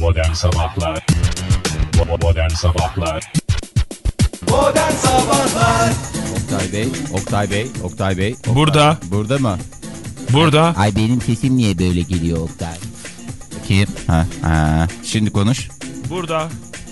Modern Sabahlar Modern Sabahlar Modern Sabahlar Oktay Bey, Oktay Bey, Oktay Bey. Oktay. Burada. Burada mı? Burada. Ay benim sesim niye böyle geliyor Oktay? Kim? Ha, ha. Şimdi konuş. Burada.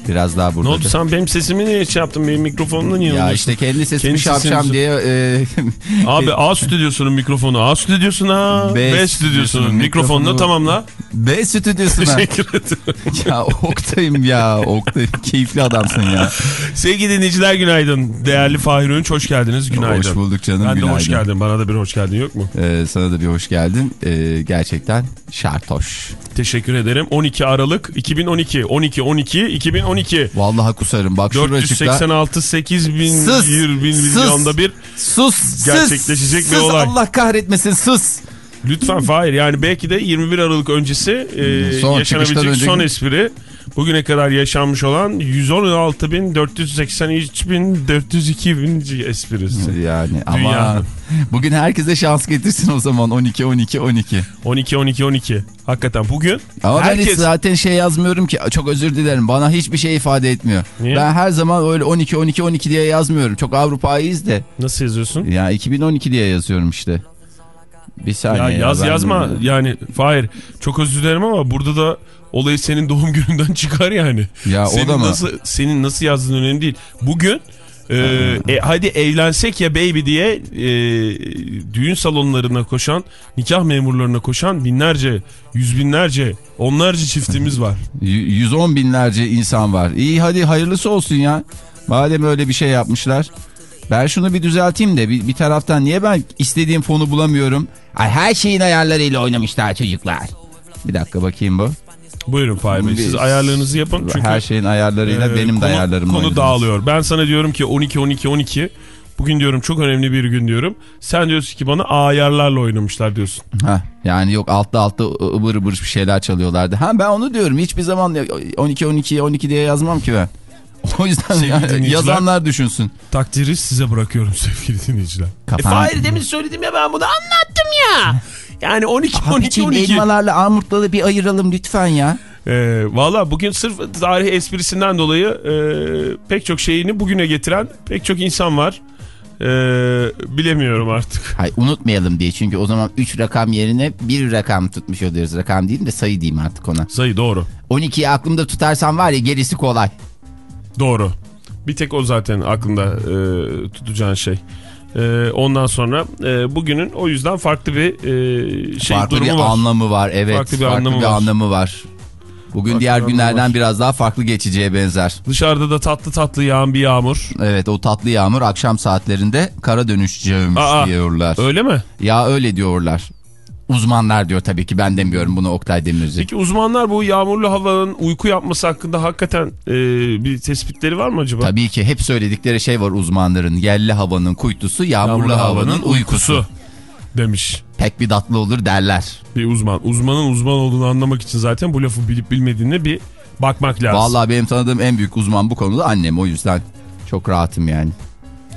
Biraz daha burada. Ne oldu sen benim sesimi niye şey yaptın? Benim mikrofonumla niye Ya işte kendi sesimi Kendi şapşam sesinizi- diye. E, Abi A stüdyosunun mikrofonu. A stüdyosuna. B B, stüdyosunun mikrofonunu mikrofonu. tamamla. B stüdyosuna. Teşekkür ederim. ya Oktay'ım ya. Oktay keyifli adamsın ya. Sevgili dinleyiciler günaydın. Değerli Fahir Öğünç hoş geldiniz. Günaydın. Hoş bulduk canım. Ben de günaydın. hoş geldin. Bana da bir hoş geldin yok mu? Ee, sana da bir hoş geldin. Ee, gerçekten şartoş. Teşekkür ederim. 12 Aralık 2012. 12 12 2012. Vallahi kusarım. Bak şuracıkta. 486 8000 Sus, 20 bin sus. milyonda bir. Sus. sus, Gerçekleşecek bir sus, olay. Allah kahretmesin sus. Lütfen Fahir yani belki de 21 Aralık öncesi e, Son yaşanabilecek son espri bugüne kadar yaşanmış olan 116.483.402 bin esprisi. Yani ama bugün herkese şans getirsin o zaman 12 12 12. 12 12 12. Hakikaten bugün Ama ben hiç herkes zaten şey yazmıyorum ki çok özür dilerim bana hiçbir şey ifade etmiyor. Niye? Ben her zaman öyle 12 12 12 diye yazmıyorum. Çok Avrupa'yız de. nasıl yazıyorsun? Ya 2012 diye yazıyorum işte. Bir saniye. Ya ya, yaz yazma bunu- yani Fahir çok özür dilerim ama burada da olayı senin doğum gününden çıkar yani. Ya o senin da mı? Nasıl, senin nasıl yazdığın önemli değil. Bugün e, e, hadi evlensek ya baby diye e, düğün salonlarına koşan, nikah memurlarına koşan binlerce, yüz binlerce, onlarca çiftimiz var. Y- 110 binlerce insan var. İyi hadi hayırlısı olsun ya. Madem öyle bir şey yapmışlar. Ben şunu bir düzelteyim de bir, bir taraftan niye ben istediğim fonu bulamıyorum? Ay her şeyin ayarlarıyla oynamışlar çocuklar. Bir dakika bakayım bu. Buyurun Fahir Bey siz ayarlarınızı yapın. Çünkü her şeyin ayarlarıyla e, benim de konu- ayarlarımla Konu oynadınız. dağılıyor. Ben sana diyorum ki 12 12 12. Bugün diyorum çok önemli bir gün diyorum. Sen diyorsun ki bana ayarlarla oynamışlar diyorsun. Ha, yani yok altta altta ıvır ıvır bir şeyler çalıyorlardı. Ha ben onu diyorum hiçbir zaman 12 12 12 diye yazmam ki ben. O yüzden yani yazanlar düşünsün. Takdiri size bırakıyorum sevgili dinleyiciler. Kafan- E, Fahir demin söyledim ya ben bunu anlattım ya. Yani 12 12 Habiçin 12. elmalarla armutları bir ayıralım lütfen ya. Ee, Valla bugün sırf tarih esprisinden dolayı e, pek çok şeyini bugüne getiren pek çok insan var. Ee, bilemiyorum artık. Hayır unutmayalım diye çünkü o zaman 3 rakam yerine bir rakam tutmuş oluyoruz. Rakam diyeyim de sayı diyeyim artık ona. Sayı doğru. 12'yi aklımda tutarsam var ya gerisi kolay. Doğru. Bir tek o zaten aklında e, tutacağın şey. E, ondan sonra e, bugünün o yüzden farklı bir e, şey farklı durumu bir var. anlamı var evet. Farklı bir farklı anlamı bir var. anlamı var. Bugün Farklı diğer günlerden var. biraz daha farklı geçeceğe benzer. Dışarıda da tatlı tatlı yağan bir yağmur. Evet o tatlı yağmur akşam saatlerinde kara dönüşeceğimiş Aa, diyorlar. Öyle mi? Ya öyle diyorlar. Uzmanlar diyor tabii ki ben demiyorum bunu Oktay Demirci. Peki uzmanlar bu yağmurlu havanın uyku yapması hakkında hakikaten e, bir tespitleri var mı acaba? Tabii ki hep söyledikleri şey var uzmanların. Yerli havanın kuytusu, yağmurlu, havanın uykusu. demiş Pek bir tatlı olur derler. bir uzman. Uzmanın uzman olduğunu anlamak için zaten bu lafı bilip bilmediğine bir bakmak lazım. Vallahi benim tanıdığım en büyük uzman bu konuda annem o yüzden çok rahatım yani.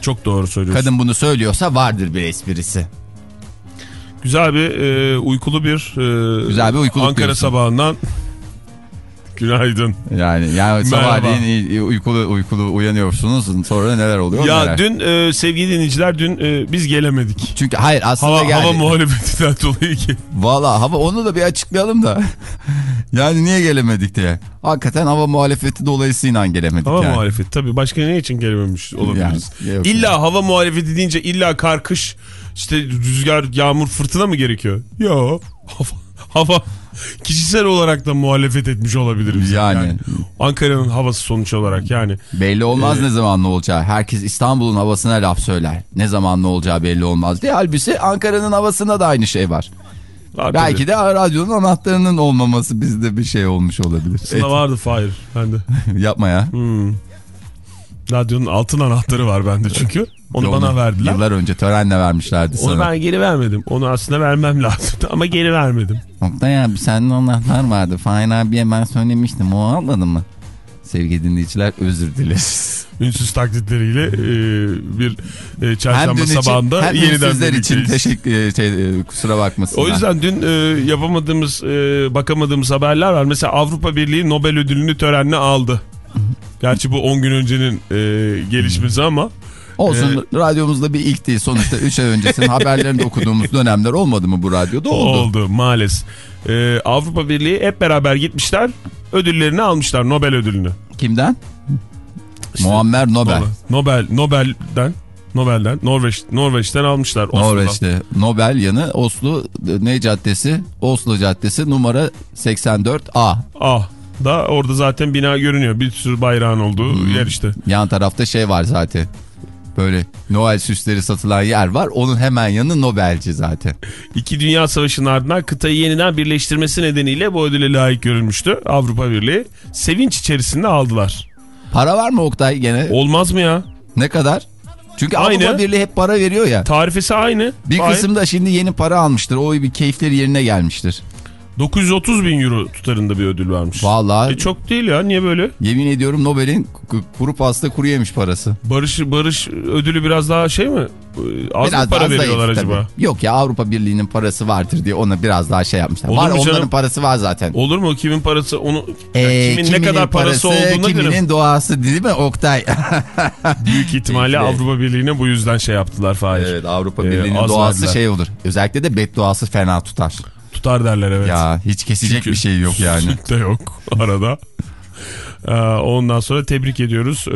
Çok doğru söylüyorsun. Kadın bunu söylüyorsa vardır bir esprisi. Güzel bir e, uykulu bir e, Güzel bir uykuluk Ankara diyorsun. sabahından günaydın. Yani yani sabahleyin uykulu uykulu uyanıyorsunuz sonra neler oluyor Ya neler. dün e, sevgili dinleyiciler dün e, biz gelemedik. Çünkü hayır aslında Hava, geldi. hava muhalefetinden dolayı ki. Valla hava onu da bir açıklayalım da. yani niye gelemedik diye. Hakikaten hava muhalefeti dolayısıyla gelemedik Hava yani. muhalefeti tabii başka ne için gelememiş olabiliriz? Yani, illa hava muhalefeti deyince illa kar, kış, işte rüzgar, yağmur, fırtına mı gerekiyor? Yok. Hava, kişisel olarak da muhalefet etmiş olabiliriz. Yani. Ankara'nın havası sonuç olarak yani. Belli olmaz Ee, ne zaman ne olacağı. Herkes İstanbul'un havasına laf söyler. Ne zaman ne olacağı belli olmaz diye. Halbuki Ankara'nın havasında da aynı şey var. Var Belki tabii. de radyonun anahtarının olmaması bizde bir şey olmuş olabilir. Aslında vardı Fahir bende. Yapma ya. Hmm. Radyonun altın anahtarı var bende çünkü. Onu bana verdiler. Yıllar önce törenle vermişlerdi Onu sana. ben geri vermedim. Onu aslında vermem lazımdı ama geri vermedim. Oktay abi sende anahtar vardı. Fahir abiye ben söylemiştim. O almadı mı? Sevgili dinleyiciler özür dileriz. ünsüz taklitleriyle e, bir e, çarşamba için sabahında hem yeniden ünsüzler için teşekkür e, şey, e, kusura bakmasınlar. O yüzden dün e, yapamadığımız, e, bakamadığımız haberler var. Mesela Avrupa Birliği Nobel ödülünü törenle aldı. Gerçi bu 10 gün öncenin e, gelişmesi ama Olsun radyomuzda bir ilk değil. Sonuçta 3 ay öncesinin haberlerini okuduğumuz dönemler olmadı mı bu radyoda? Oldu. oldu maalesef. E, Avrupa Birliği hep beraber gitmişler, ödüllerini almışlar, Nobel ödülünü. Kimden? Muammer Nobel. Nobel, Nobel'den, Nobel'den, Norveç, Norveç'ten almışlar. Oslo'dan. Norveç'te. Nobel yanı Oslo ne caddesi? Oslo Caddesi numara 84A. Ah da orada zaten bina görünüyor. Bir sürü bayrağın olduğu yer işte. Yan tarafta şey var zaten. Böyle Noel süsleri satılan yer var. Onun hemen yanı Nobelci zaten. İki Dünya Savaşı'nın ardından kıtayı yeniden birleştirmesi nedeniyle bu ödüle layık görülmüştü. Avrupa Birliği sevinç içerisinde aldılar. Para var mı Oktay gene? Olmaz mı ya? Ne kadar? Çünkü Aynı. Avrupa Birliği hep para veriyor ya. Tarifesi aynı. Bir Vay. kısım da şimdi yeni para almıştır. O bir keyifleri yerine gelmiştir. 930 bin euro tutarında bir ödül varmış. Vallahi E çok değil ya niye böyle? yemin ediyorum Nobel'in ku- kuru pasta kuru yemiş parası. Barış Barış ödülü biraz daha şey mi? Ee, Az Biraz mı para zayıf veriyorlar tabii. acaba? Yok ya Avrupa Birliği'nin parası vardır diye ona biraz daha şey yapmışlar. Olur var mu onların canım? parası var zaten. Olur mu? Kimin parası onu Ee, kimin ne kiminin kadar parası, olduğuna kiminin göre doğası değil mi Oktay? büyük ihtimalle. Avrupa Birliği'ne bu yüzden şey yaptılar Fahir. evet Avrupa Ee, Birliği'nin az doğası verdiler. şey olur. Özellikle de bedduası fena tutar. Tutar derler evet. Ya hiç kesecek Çünkü bir şey yok yani. Süt de yok arada. Ee, ondan sonra tebrik ediyoruz ee,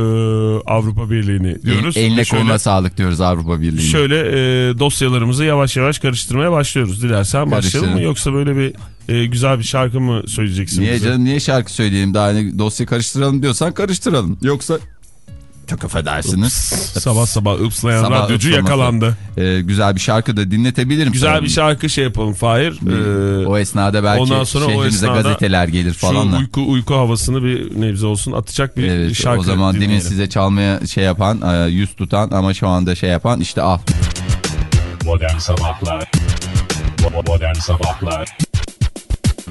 Avrupa Birliği'ni diyoruz. El- Eline şöyle, koluna sağlık diyoruz Avrupa Birliği'ne. şöyle e, dosyalarımızı yavaş yavaş karıştırmaya başlıyoruz. Dilersen başlayalım mı yoksa böyle bir e, güzel bir şarkı mı söyleyeceksin Niye bize? canım niye şarkı söyleyelim daha hani dosya karıştıralım diyorsan karıştıralım. Yoksa çok affedersiniz. Sabah sabah ıpslayan Sabah radyocu ıslaması. yakalandı. Ee, güzel bir şarkı da dinletebilirim. Güzel sana. bir şarkı şey yapalım Fahir. Ee, O esnada belki ondan sonra o şehrimize esnada gazeteler gelir falan şu uyku uyku havasını bir nebze olsun atacak bir Evet, şarkı o zaman demin dinleyelim. size çalmaya şey yapan, e, yüz tutan ama şu anda şey yapan işte al. Modern Sabahlar Modern Sabahlar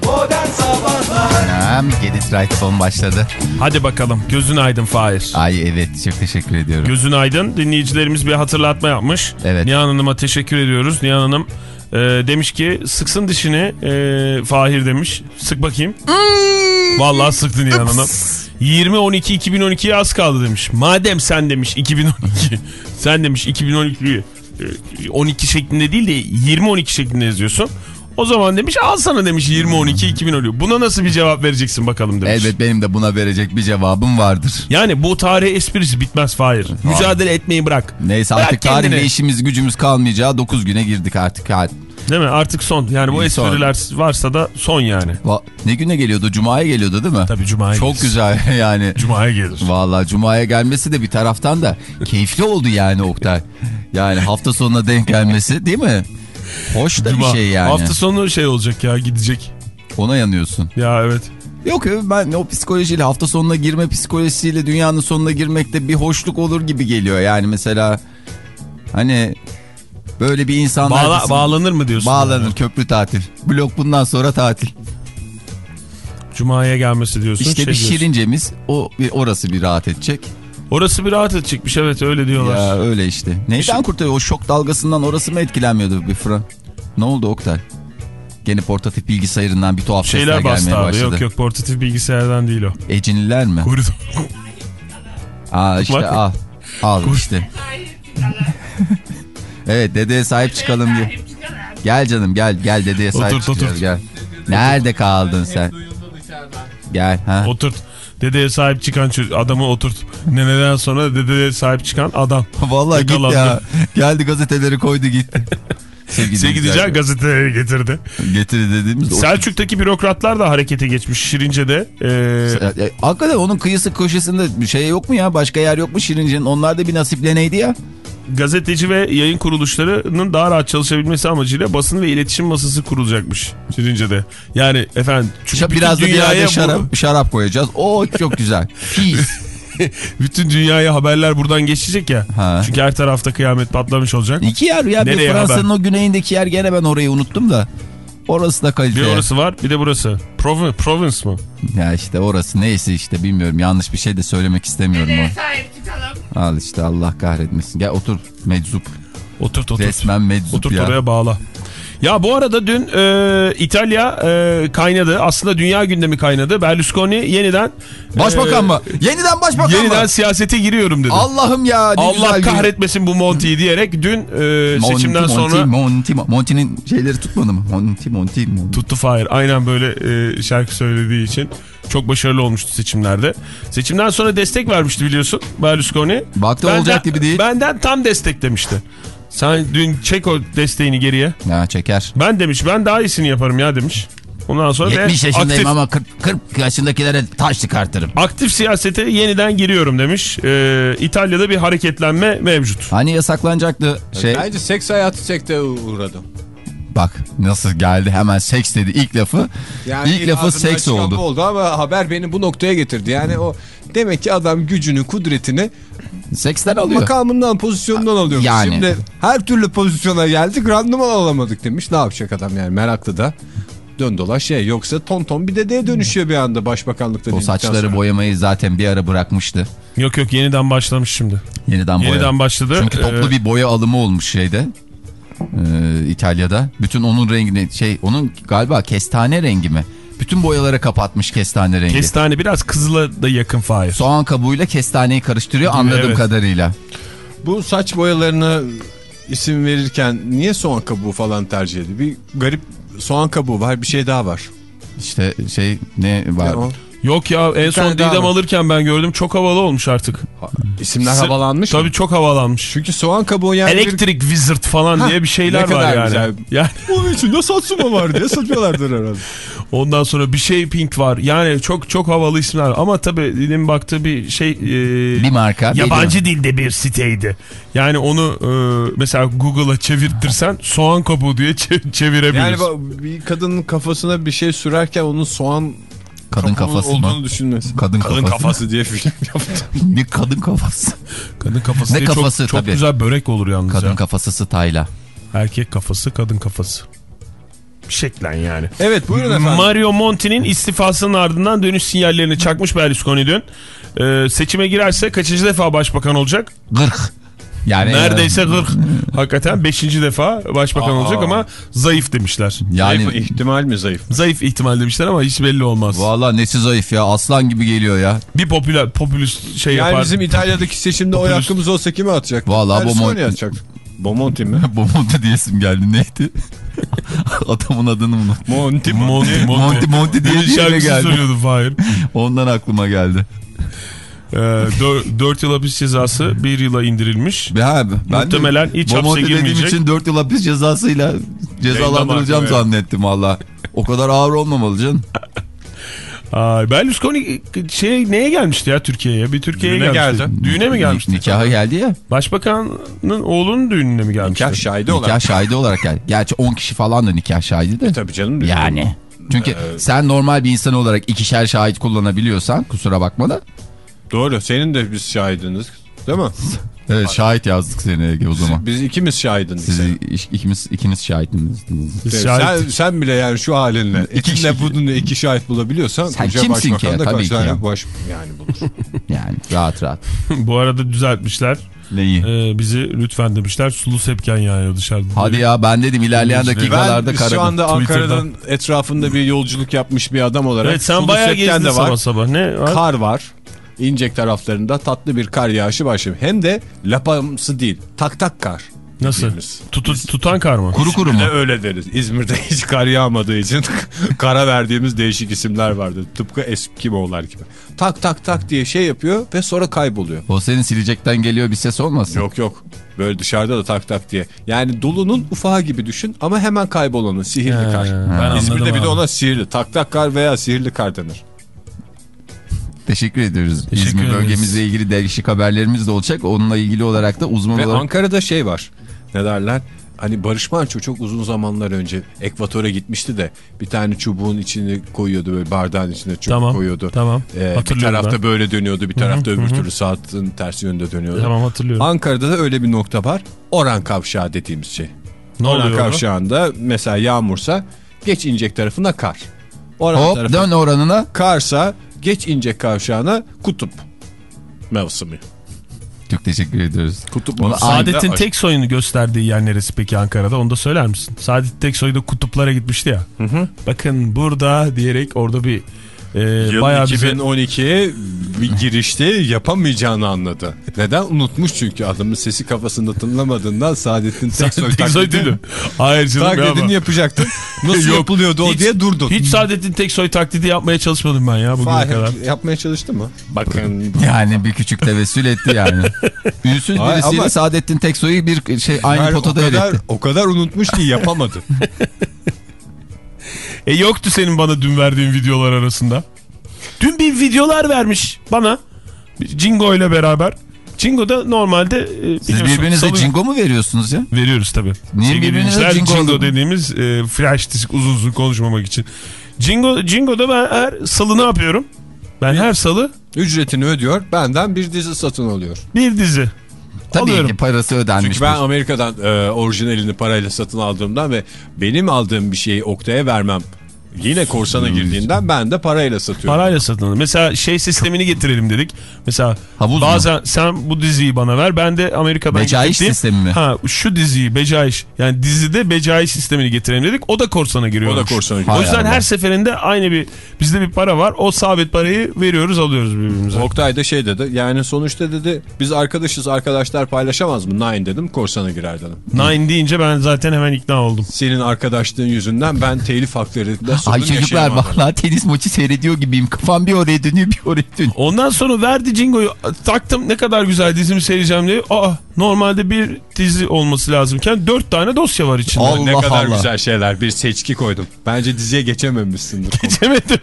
Modern Sabahlar Anam Get It Right son başladı. Hadi bakalım gözün aydın Fahir. Ay evet çok teşekkür ediyorum. Gözün aydın dinleyicilerimiz bir hatırlatma yapmış. Evet. Nihan Hanım'a teşekkür ediyoruz. Nihan Hanım e, demiş ki sıksın dişini e, Fahir demiş. Sık bakayım. Vallahi sıktı Nihan Hanım. 20-12-2012'ye az kaldı demiş. Madem sen demiş 2012 sen demiş 2012 e, 12 şeklinde değil de 20-12 şeklinde yazıyorsun. O zaman demiş al sana demiş 20-12-2012. Buna nasıl bir cevap vereceksin bakalım demiş. Elbet benim de buna verecek bir cevabım vardır. Yani bu tarih esprisi bitmez Fahir. Mücadele etmeyi bırak. Neyse Bırak artık tarihle işimiz gücümüz kalmayacağı 9 güne girdik artık. Değil mi? Artık son. Yani bu son. espriler varsa da son yani. va- Ne güne geliyordu? Cuma'ya geliyordu değil mi? Tabii Cuma'ya Çok gelir. güzel yani. Cuma'ya gelir. Vallahi Cuma'ya gelmesi de bir taraftan da keyifli oldu yani Oktay. Yani hafta sonuna denk gelmesi değil mi? Hoş da Cuma. bir şey yani. Hafta sonu şey olacak ya gidecek. Ona yanıyorsun. Ya evet. Yok ben o psikolojiyle hafta sonuna girme psikolojisiyle dünyanın sonuna girmekte bir hoşluk olur gibi geliyor. Yani mesela hani böyle bir insanlar... Bağla, bizim- bağlanır mı diyorsun? Bağlanır yani? köprü tatil. Blok bundan sonra tatil. Cuma'ya gelmesi diyorsun. İşte şey bir diyorsun. şirincemiz o orası bir rahat edecek. Orası bir rahat edecekmiş evet öyle diyorlar. Ya öyle işte. Neyden kurtarıyor? O şok dalgasından orası mı etkilenmiyordu bir fırın? Ne oldu Oktay? Gene portatif bilgisayarından bir tuhaf Şeyler sesler bastı gelmeye abi. başladı. Yok yok portatif bilgisayardan değil o. Eciniler mi? Koridor. Aa işte Bak. al. Al işte. evet dedeye sahip çıkalım diye. Gel canım gel gel dedeye sahip Oturt, çıkacağız oturt. gel. Nerede kaldın sen? Gel ha. Oturt. Dedeye sahip çıkan adamı oturt. Neneden sonra dedeye sahip çıkan adam. Vallahi git Yakalandı. ya. Geldi gazeteleri koydu gitti. Sevgili Sevgili gazeteleri getirdi. Getiri dediğimiz de Selçuk'taki bürokratlar da harekete geçmiş Şirince'de. Ee, hakikaten onun kıyısı köşesinde bir şey yok mu ya? Başka yer yok mu Şirince'nin? Onlar da bir nasipleneydi ya. Gazeteci ve yayın kuruluşlarının daha rahat çalışabilmesi amacıyla basın ve iletişim masası kurulacakmış Şirince'de. Yani efendim çünkü biraz da bir dünyaya yerde bu- şarap, şarap koyacağız. O çok güzel. Peace. bütün dünyaya haberler buradan geçecek ya. Ha. Çünkü her tarafta kıyamet patlamış olacak. İki yer ya. Fransa'nın o güneyindeki yer gene ben orayı unuttum da. Orası da kalite. Bir orası var bir de burası. Province, province mı? Ya işte orası neyse işte bilmiyorum. Yanlış bir şey de söylemek istemiyorum. o. Al işte Allah kahretmesin. Gel otur meczup. Oturt oturt. Resmen meczup Oturt ya. oraya bağla. Ya bu arada dün e, İtalya e, kaynadı. Aslında dünya gündemi kaynadı. Berlusconi yeniden... Başbakan e, mı? Yeniden başbakan Yeniden mı? siyasete giriyorum dedi. Allah'ım ya Allah güzel gün. kahretmesin bu Monty'yi diyerek dün e, Monty, seçimden Monty, sonra... Monty, Monty'nin şeyleri tutmadı mı? Monty, Monty, Monty. Tuttu Fahir. Aynen böyle e, şarkı söylediği için çok başarılı olmuştu seçimlerde. Seçimden sonra destek vermişti biliyorsun Berlusconi. Baktı olacak gibi değil. Benden tam destek demişti. Sen dün çek o desteğini geriye. Ya çeker. Ben demiş ben daha iyisini yaparım ya demiş. Ondan sonra 70 ve yaşındayım aktif, ama 40, 40 yaşındakilere taş çıkartırım. aktif siyasete yeniden giriyorum demiş. Ee, İtalya'da bir hareketlenme mevcut. Hani yasaklanacaktı şey. Bence seks hayatı sekte uğradı. Bak nasıl geldi hemen seks dedi ilk lafı. ilk lafı seks oldu. oldu ama haber beni bu noktaya getirdi. Yani o demek ki adam gücünü, kudretini Seksten alıyor. makamından, pozisyonundan alıyor. Yani. Şimdi her türlü pozisyona geldik, randıman alamadık demiş. Ne yapacak adam yani meraklı da. Dön dolaş şey yoksa ton ton bir dedeye dönüşüyor bir anda başbakanlıktan. O saçları sonra. boyamayı zaten bir ara bırakmıştı. Yok yok yeniden başlamış şimdi. Yeniden boya. Yeniden başladı. Çünkü toplu Ee, bir boya alımı olmuş şeyde. Ee, İtalya'da. Bütün onun rengini şey onun galiba kestane rengi mi? Bütün boyaları kapatmış kestane rengi. Kestane biraz kızıla da yakın Fahir. Soğan kabuğuyla kestaneyi karıştırıyor anladığım Evet. kadarıyla. Bu saç boyalarına isim verirken niye soğan kabuğu falan tercih ediyor? Bir garip soğan kabuğu var bir şey daha var. İşte şey ne var? Ne o? Yok ya en son Didem alırken ben gördüm çok havalı olmuş artık. İsimler Sı- havalanmış mı? Tabii çok havalanmış. Çünkü soğan kabuğu yani bir... Electric Wizard falan Ha, diye bir şeyler ne kadar var yani. güzel. Yani Bunun içinde satsuma var diye satıyorlardır herhalde. Ondan sonra bir şey pink var. Yani çok çok havalı isimler ama tabii Didem baktığı bir şey e, Bir marka. yabancı dilde bir siteydi. Yani onu e, mesela Google'a çevirtirsen soğan kabuğu diye çe- çevirebilirsin. Yani bir kadının kafasına bir şey sürerken onun soğan Kadın kafası mı? olduğunu düşünmesi. Kadın, Kadın kafası. kafası diye film yaptı. bir kadın kafası. kadın kafası Ne diye çok- kafası çok, tabii. güzel börek olur yalnız Kadın ya. kafası stayla. Erkek kafası kadın kafası. Şeklen yani. Evet buyurun efendim. Mario Monti'nin istifasının ardından dönüş sinyallerini çakmış Berlusconi dün. Ee, seçime girerse kaçıncı defa başbakan olacak? Gırk. Yani Neredeyse 40. Hakikaten 5. defa başbakan Aa. olacak ama zayıf demişler. Yani Zayıf ihtimal mi zayıf? Zayıf ihtimal demişler ama hiç belli olmaz. Valla nesi zayıf ya aslan gibi geliyor ya. Bir popüler popülist şey Yani yapar. bizim İtalya'daki seçimde oy Popülist- hakkımız olsa kime atacak? Vallahi Berlusconi Bomonti- atacak. Bomonti mi? Bomonti diyesim geldi neydi? Adamın adını unuttum. Monti Monty, Monty Monty diye Bunun diye şarkısını geldi. söylüyordu Fahir. Ondan aklıma geldi. Ee, 4 yıl hapis cezası 1 yıla indirilmiş. Ya, ben Muhtemelen de hiç hapse girmeyecek. için 4 yıl hapis cezasıyla cezalandırılacağım zannettim valla. O kadar ağır olmamalı canım. Ay, Berlusconi şey neye gelmişti ya Türkiye'ye? Bir Türkiye'ye gelmişti. geldi. Düğüne mi gelmişti? Nikaha geldi ya. Başbakanın oğlunun düğününe mi gelmişti? Nikah şahidi Nikah olarak. şahidi olarak geldi. Gerçi 10 kişi falan da nikah şahidi de. Tabii canım. Yani. Çünkü sen normal bir insan olarak ikişer şahit kullanabiliyorsan kusura bakma da. Doğru. Senin de biz şahidiniz. Değil mi? Evet şahit yazdık seni Ege o zaman. Biz ikimiz şahidiniz. Siz ikimiz ikiniz şahitiniz. Biz Sen, şahit- sen bile yani şu halinle İki iki kişi- bununla iki şahit bulabiliyorsan Sen koca kimsin ki ya? Tabii ki ya. baş yani bulur. Yani rahat rahat. Bu arada düzeltmişler. Neyi? Ee, bizi lütfen demişler. Sulu sepken yağıyor dışarıda. Hadi ya ben dedim ilerleyen dakikalarda ben karadım. şu anda. Ankara'nın etrafında bir yolculuk yapmış bir adam olarak. Evet sen Sulu bayağı gezdin sabah sabah. Ne var? Kar var. İncek taraflarında tatlı bir kar yağışı başlıyor. Hem de lapamsı değil. Tak tak kar. Nasıl? Tutu, tutan kar mı? Kuru kuru mu? Öyle deriz. İzmir'de hiç kar yağmadığı için kara verdiğimiz değişik isimler vardı. Tıpkı Eskimoğullar gibi. Tak tak tak diye şey yapıyor ve sonra kayboluyor. O senin silecekten geliyor bir ses olmasın? Yok yok. Böyle dışarıda da tak tak diye. Yani dolunun ufağı gibi düşün ama hemen kaybolanı. Sihirli He, kar. ben İzmir'de anladım bir de abi. ona sihirli. Tak tak kar veya sihirli kar denir. Teşekkür ediyoruz. Teşekkür İzmir ederiz. bölgemizle ilgili değişik haberlerimiz de olacak. Onunla ilgili olarak da uzman Ve olarak... Ankara'da şey var. Ne derler? Hani Barış Manço çok uzun zamanlar önce Ekvator'a gitmişti de bir tane çubuğun içine koyuyordu böyle bardağın içine çubuk Tamam. koyuyordu. Tamam. Ee, bir tarafta ben. böyle dönüyordu bir tarafta öbür türlü saatin tersi yönde dönüyordu. Tamam hatırlıyorum. Ankara'da da öyle bir nokta var. Oran kavşağı dediğimiz şey. ne Oran oluyor kavşağında mesela yağmursa geç inecek tarafına kar. Oran Hop tarafı dön oranına. karsa geç inecek kavşağına kutup mevsimi. Çok teşekkür ediyoruz. Kutup mevsimi. Saadet'in tek soyunu gösterdiği yer neresi peki Ankara'da onu da söyler misin? Saadet'in tek soyu da kutuplara gitmişti ya. Bakın burada diyerek orada bir e, Yıl bayağı bize 2012'ye bir girişte yapamayacağını anladı. Neden? Unutmuş çünkü adamın sesi kafasında tınlamadığından Saadettin Teksoy tek soy taklidi. değil. Hayır canım ya. Taklidini yapacaktın. Nasıl Yok, yapılıyordu o hiç- diye durdun. Hiç Saadet'in tek soy taklidi yapmaya çalışmadım ben ya bugüne Fahir kadar. yapmaya çalıştı mı? Bakın. Yani bir küçük tevessül etti yani. Ünsüz birisiyle ama- Saadettin Teksoy'u bir şey aynı Yani potada o kadar, eritti. o kadar unutmuş ki yapamadı. E yoktu senin bana dün verdiğin videolar arasında. Dün bir videolar vermiş bana. Cingo ile beraber. Cingo da normalde e, Siz birbirinize salı- cingo mu veriyorsunuz ya? Veriyoruz tabii. Niye Sevgili birbirinize Jingo alın? dediğimiz e, flash disk uzun uzun konuşmamak için. Jingo, Jingo'da ben her salı ne yapıyorum? Ben her salı Ücretini ödüyor. Benden bir dizi satın alıyor. bir dizi. Tabii Alıyorum. ki parası ödenmiş. Çünkü ben Amerika'dan e, orijinalini parayla satın aldığımdan ve benim aldığım bir şeyi Oktay'a vermem yine korsana girdiğinden ben de parayla satıyorum. Parayla satın. Mesela şey sistemini getirelim dedik. Mesela Havuz mu? bazen sen bu diziyi bana ver. Ben de Amerika'dan Becaiş getirdiğim- sistemi mi? Ha şu diziyi becaiş. Yani dizide becaiş sistemini getirelim dedik. O da korsana giriyor. O da korsana giriyor. O yüzden Hay Allah. her seferinde aynı bir bizde bir para var. O sabit parayı veriyoruz alıyoruz birbirimize. Oktay da şey dedi yani sonuçta dedi biz arkadaşız arkadaşlar paylaşamaz mı? Nine dedim korsana girer dedim. Nine deyince ben zaten hemen ikna oldum. Senin arkadaşlığın yüzünden ben telif haklarıyla sorun Ay çocuklar vallahi tenis maçı seyrediyor gibiyim. Kafam bir oraya dönüyor bir oraya dönüyor. Ondan sonra verdi Jingo'yu taktım ne kadar güzel dizimi seyredeceğim diye. Aa normalde bir dizi olması lazımken dört tane dosya var içinde. Allah ne kadar Allah. güzel şeyler bir seçki koydum. Bence diziye geçememişsindir. Geçemedim.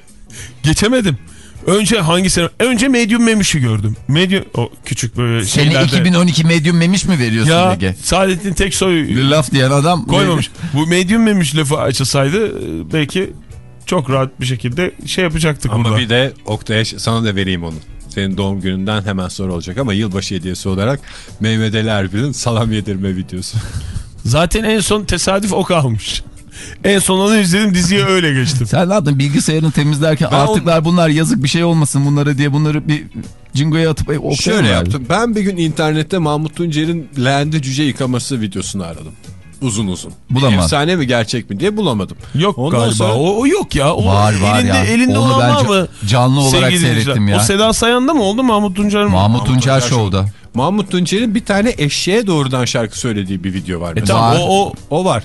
Geçemedim. Önce hangisini? Önce Medium Memiş'i gördüm. Medium o küçük böyle Seni şeylerde. 2012 medyum memiş mi veriyorsun ya Ege? Saadettin Teksoy laf diyen adam koymamış. Bu Medium Memiş lafı açılsaydı e, belki çok rahat bir şekilde şey yapacaktık Ama burada. bir de Oktay'a sana da vereyim onu. Senin doğum gününden hemen sonra olacak ama yılbaşı hediyesi olarak Mehmet Erbil'in salam yedirme videosu. Zaten en son tesadüf o kalmış. En son onu izledim diziye öyle geçtim. Sen ne yaptın bilgisayarını temizlerken Ben artıklar bunlar yazık bir şey olmasın bunlara diye bunları bir cingoya atıp e, Şöyle yaptım. Ben bir gün internette Mahmut Tuncer'in leğende cüce yıkaması videosunu aradım. Uzun uzun. Bulamam. Efsane mi gerçek mi diye bulamadım. Yok Ondan galiba. sonra- O, o yok ya. O Var, var elinde, ya. Elinde Onu olan ben var mı? canlı olarak Sevgili seyrettim ya. O Seda Sayan'da mı oldu Mahmut Tuncer mi? Mahmut Tuncer Tuncer Show'da. Mahmut Tuncer'in bir tane eşeğe doğrudan şarkı söylediği bir video var. E tamam Var. o, o, O var.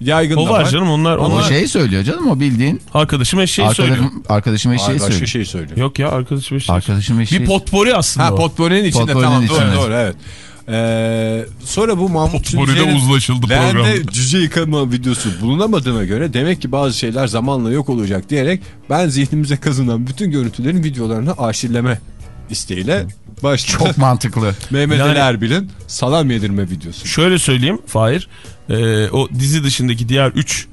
Yaygın o da var canım onlar. O onlar şey söylüyor canım o bildiğin. Arkadaşım eşeği söylüyor. Arkadaşım, arkadaşım eşeği söylüyor. şey söylüyor. Yok ya arkadaşım eşeği. Arkadaşım eşeği. Bir potpori aslında Ha o. potpourri'nin içinde Potpourri'nin tamam içinde. doğru doğru evet. Ee, sonra bu Mahmut Tuncer'in uzlaşıldı programda. cüce yıkama videosu bulunamadığına göre demek ki bazı şeyler zamanla yok olacak diyerek ben zihnimize kazınan bütün görüntülerin videolarını arşivleme isteğiyle başladı. Çok mantıklı. Mehmet Yani- Erbil'in salam yedirme videosu. Şöyle söyleyeyim Fahir. Ee, o dizi dışındaki diğer 3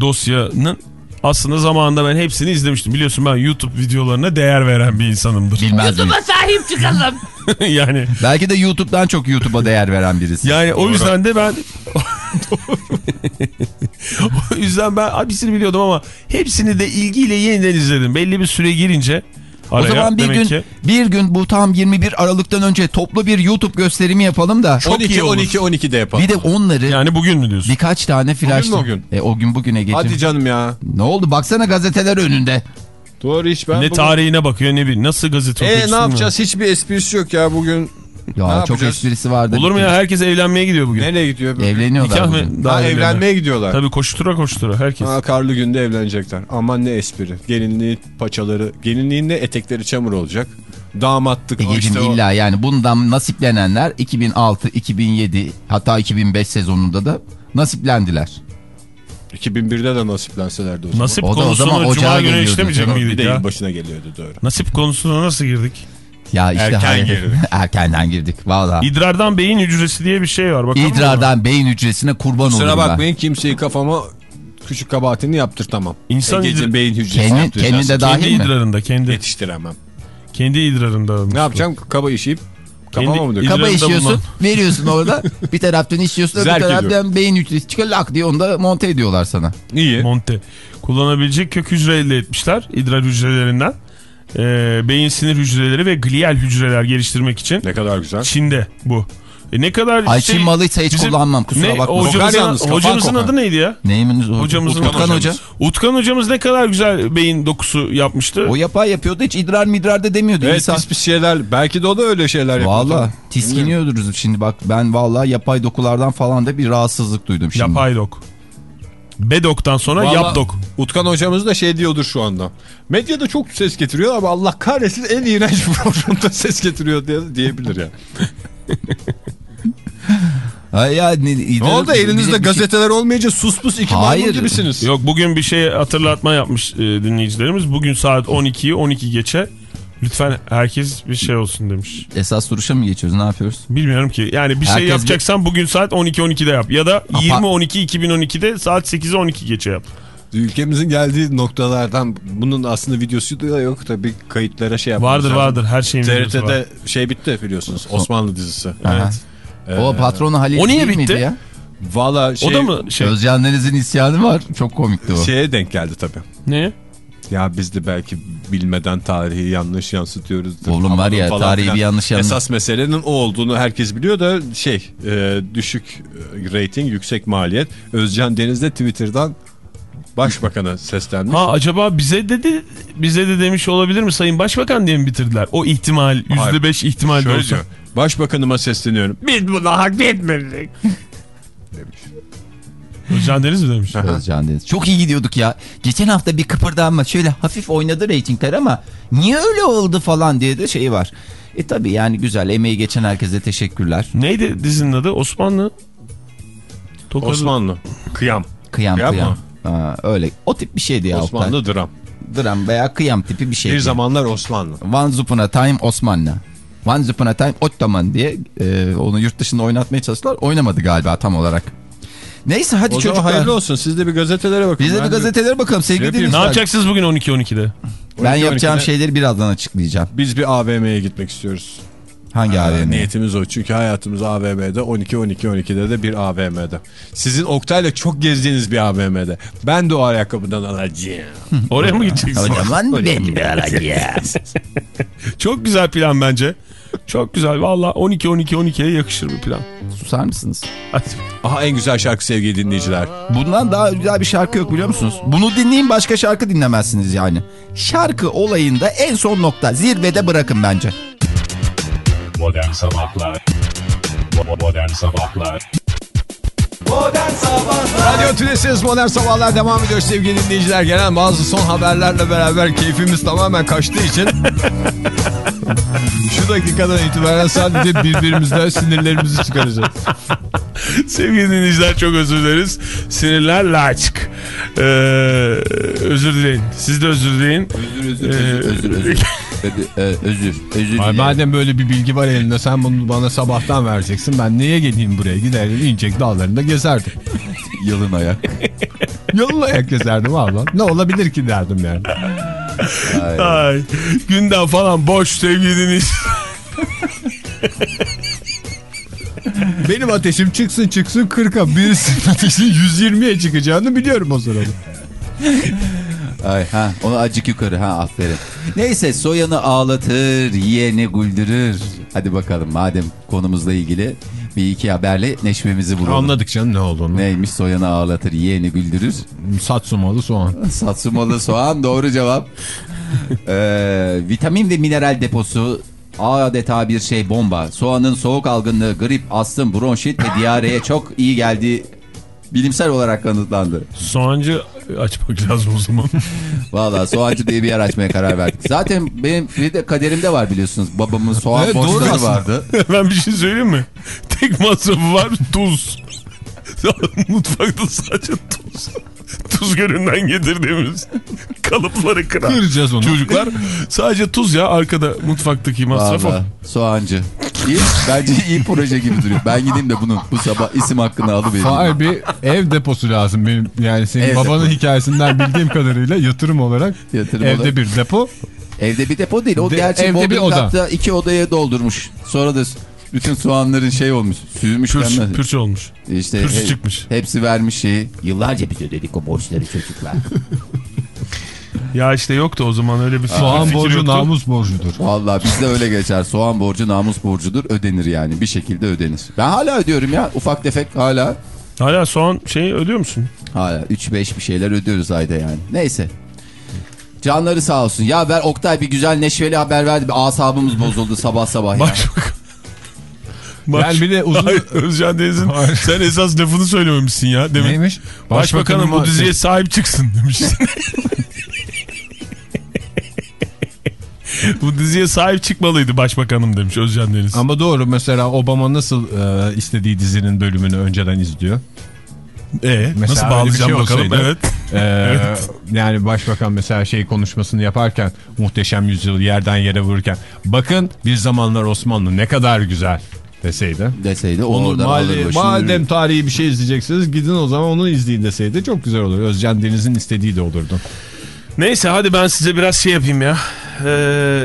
dosyanın aslında zamanında ben hepsini izlemiştim. Biliyorsun ben YouTube videolarına değer veren bir insanımdır. Bilmez miyim? sahip çıkalım. yani Belki de YouTube'dan çok YouTube'a değer veren birisi. yani o yüzden de ben o yüzden ben hepsini biliyordum ama hepsini de ilgiyle yeniden izledim. Belli bir süre girince o araya zaman bir gün ki bir gün bu tam 21 Aralık'tan önce toplu bir YouTube gösterimi yapalım da. Çok 12 iyi olur. 12 12 de yapalım. Bir de onları yani bugün mü diyorsun? birkaç tane flash. mü o gün? E, o gün bugüne geçin. Hadi canım ya. Ne oldu baksana gazeteler önünde. Doğru hiç ben ne bugün- tarihine bakıyor ne bir nasıl gazete E ne yapacağız? Hiçbir esprisi yok ya bugün. Ya Ne çok yapacağız? esprisi vardı. Olur mu ya herkes evlenmeye gidiyor bugün. Nereye gidiyor? bugün? Evleniyorlar Nikah bugün. mı? Daha Ha, evlenme. evlenmeye gidiyorlar. Tabii koştura koştura herkes. Ha, karlı günde evlenecekler. Aman ne espri. Gelinliği paçaları, gelinliğin de etekleri çamur olacak. Damatlık o Egeciğim işte o. illa yani bundan nasiplenenler 2006, 2007 hatta 2005 sezonunda da nasiplendiler. 2001'de de nasiplenselerdi o zaman. Nasip O da o konusunu zaman Cuma günü işlemeyecek canım. Bir miydik de ya? yılbaşına geliyordu doğru. Nasip konusuna nasıl girdik? Ya işte Erken hayır. girdik. Erkenden girdik valla. İdrardan beyin hücresi diye bir şey var. Bakalım mı? İdrardan beyin hücresine kurban Kusura olurum ben. bakmayın kimseyi kafama küçük kabahatini yaptırtamam. İnsan Egeciğim idra- beyin hücresi Kendi- kendi de dahil Kendi mi? idrarında kendi Yetiştiremem. kendi idrarında. Ne yapacağım? Kaba işeyip Kafama mı döküyor? Kaba işiyorsun, bulunan- veriyorsun orada. Bir taraftan işiyorsun, öbür taraftan beyin hücresi çıkıyor lak diye onu da monte ediyorlar sana. İyi. Monte. Kullanabilecek kök hücre elde etmişler idrar hücrelerinden. Ee, beyin sinir hücreleri ve glial hücreler geliştirmek için. Ne kadar güzel. Çin'de bu. E ne kadar Ay şey- Çin malıysa hiç bizim- kullanmam kusura ne, bakma. Hocamızın, yalnız, hocamızın adı neydi ya? Neyimin hocamızın Hocamızın Utkan hocamız. Hoca. Utkan hocamız ne kadar güzel beyin dokusu yapmıştı. O yapay yapıyordu hiç idrar midrar da demiyordu Evet insan. pis pis şeyler. Belki de o da öyle şeyler yapıyor. Valla tiskiniyordur şimdi bak ben valla yapay dokulardan falan da bir rahatsızlık duydum şimdi. Yapay dok. Bedok'tan sonra Vallahi yapdok. Utkan hocamız da şey diyordur şu anda. Medyada çok ses getiriyor ama Allah kahretsin en iğrenç programda ses getiriyor diye, diyebilir ya. Ay ya, ne, Ne oldu elinizde gazeteler olmayınca sus pus iki Hayır. gibisiniz. Yok bugün bir şey hatırlatma yapmış e, dinleyicilerimiz. Bugün saat 12'yi 12 geçe lütfen herkes bir şey olsun demiş. Esas duruşa mı geçiyoruz ne yapıyoruz? Bilmiyorum ki. Yani bir şey Herkes yapacaksan bugün saat 12-12'de yap. Ya da 20-12-2012'de saat 8'e 12 geçe yap. Ülkemizin geldiği noktalardan bunun aslında videosu da yok da bir kayıtlara şey yapmamız Vardır vardır her şeyin videosu var. TRT'de şey bitti biliyorsunuz Osmanlı dizisi. Aha. O patronu Halil O niye miydi bitti? ya? Valla şey, O da mı şey? Özcan Deniz'in isyanı var. Çok komikti o. şeye denk geldi tabii. Ne? Ya biz de belki bilmeden tarihi yanlış yansıtıyoruz. Oğlum var ya, tarihi bir yanlış yanlış- Esas meselenin o olduğunu herkes biliyor da şey e, düşük e, rating yüksek maliyet. Özcan Deniz de Twitter'dan başbakana seslenmiş. Ha acaba bize dedi bize de demiş olabilir mi Sayın Başbakan diye mi bitirdiler? O ihtimal %5 ihtimal de Şöyle olsa. diyor. Başbakanıma sesleniyorum. Biz buna hak etmedik. Özcan Deniz mi demiş? Özcan Deniz. Çok iyi gidiyorduk ya. Geçen hafta bir kıpırdanma şöyle hafif oynadı reytingler ama niye öyle oldu falan diye de şey var. E tabi yani güzel emeği geçen herkese teşekkürler. Neydi dizinin adı? Osmanlı. Tokadı. Osmanlı. Kıyam. Kıyam Kıyam kıyam. Ha, öyle o tip bir şeydi ya. Osmanlı dram. Dram veya kıyam tipi bir şeydi. Bir zamanlar Osmanlı. Once Upon a Time Osmanlı. Once Upon a Time Ottoman diye e, onu yurt dışında oynatmaya çalıştılar. Oynamadı galiba tam olarak. Neyse hadi O çocuklar. hayırlı olsun. Siz de bir gazetelere bakın. Biz de bir gazetelere bakalım sevgili yapayım. Ne yapacaksınız bugün 12-12'de? Ben 12'de yapacağım şeyleri birazdan açıklayacağım. Biz bir AVM'ye gitmek istiyoruz. Hangi Ha, AVM? Niyetimiz o. Çünkü hayatımız AVM'de 12-12-12'de de bir AVM'de. Sizin Oktay'la çok gezdiğiniz bir AVM'de. Ben de o ayakkabıdan alacağım. Oraya mı gideceksin? O zaman ben de alacağım. Çok güzel plan bence. Çok güzel. Valla 12-12-12'ye yakışır bir plan. Susar mısınız? Hadi. Aha en güzel şarkı sevgili dinleyiciler. Bundan daha güzel bir şarkı yok biliyor musunuz? Bunu dinleyin başka şarkı dinlemezsiniz yani. Şarkı olayında en son nokta. Zirvede bırakın bence. Modern Sabahlar. Bo- Modern Sabahlar. Radyo Tülesi'niz Modern Sabahlar devam ediyor sevgili dinleyiciler. Gelen bazı son haberlerle beraber keyfimiz tamamen kaçtığı için şu dakikadan itibaren sadece birbirimizden sinirlerimizi çıkaracağız. Sevgili dinleyiciler çok özür dileriz. Sinirler laçık. Ee, özür dileyin. Siz de özür dileyin. Özür Ee, özür özür özür. Ö- ö- özür özür. Ay, madem böyle bir bilgi var elinde sen bunu bana sabahtan vereceksin. Ben niye geleyim buraya giderdim İncek dağlarında gezerdim. Yalın ayak. Yolun ayak gezerdim abla. Ne olabilir ki derdim yani. Ay, gündem falan boş sevgili dinleyiciler. Benim ateşim çıksın çıksın 40'a birisinin ateşi 120'ye çıkacağını biliyorum o sırada. Ay, ha, onu acık yukarı ha aferin. Neyse soyanı ağlatır, yeğeni güldürür. Hadi bakalım madem konumuzla ilgili bir iki haberle neşvemizi bulalım. Anladık canım ne olduğunu. Neymiş soyanı ağlatır, yeğeni güldürür. Satsumalı soğan. Satsumalı soğan doğru cevap. Ee, vitamin ve mineral deposu adeta bir şey bomba. Soğanın soğuk algınlığı, grip, astım, bronşit ve diyareye çok iyi geldiği bilimsel olarak kanıtlandı. Soğancı açmak lazım o zaman. Valla soğancı diye bir yer açmaya karar verdik. Zaten benim bir de kaderimde var biliyorsunuz. Babamın soğan Evet, borçları vardı. ben bir şey söyleyeyim mi? Tek masrafı var tuz. Mutfakta sadece tuz. Tuz gölünden getirdiğimiz kalıpları kırar. Kıracağız onu. Çocuklar sadece tuz ya arkada mutfaktaki masraf o. Valla soğancı. İyi, bence iyi proje gibi duruyor. Ben gideyim de bunun bu sabah isim hakkını alıvereyim. Hayır bir ev deposu lazım benim. Yani senin Ev babanın deposu. hikayesinden bildiğim kadarıyla yatırım olarak Yatırım evde olarak. bir depo. Evde bir depo değil. O De- gerçi evde bir oda. katta iki odaya doldurmuş. Sonra da bütün soğanların şey olmuş. Süzmüş denmez. pürs olmuş. İşte Pürsü he- çıkmış. Hepsi vermiş şeyi. Yıllarca biz ödedik o borçları çocuklar. Ya işte yoktu o zaman öyle bir fikir, Soğan fikir borcu yoktu. namus borcudur. Vallahi bizde öyle geçer. Soğan borcu namus borcudur. Ödenir yani. Bir şekilde ödenir. Ben hala ödüyorum ya. Ufak tefek hala. Hala soğan şeyi ödüyor musun? Hala 3-5 bir şeyler ödüyoruz ayda yani. Neyse. Canları sağ olsun. Ya ver Oktay bir güzel neşveli haber verdi. Bir asabımız bozuldu sabah sabah ya. Başbakan. Baş... Yani bir de uzun- Hayır, Özcan Deniz'in sen esas lafını söylememişsin ya. Demin. Neymiş? Başbakanım bu diziye sahip çıksın demişsin. bu diziye sahip çıkmalıydı başbakanım demiş Özcan Deniz. Ama doğru mesela Obama nasıl e, istediği dizinin bölümünü önceden izliyor. Ee, Mesela nasıl bir bağlayacağım şey bakalım. olsaydı. Evet. Ee, Yani başbakan mesela şey konuşmasını yaparken muhteşem yüzyıl yerden yere vururken bakın bir zamanlar Osmanlı ne kadar güzel deseydi. Deseydi Onu oradan madem, alır başını madem tarihi bir şey izleyeceksiniz gidin o zaman onu izleyin deseydi çok güzel olur. Özcan Deniz'in istediği de olurdu. Neyse hadi ben size biraz şey yapayım ya. Ee,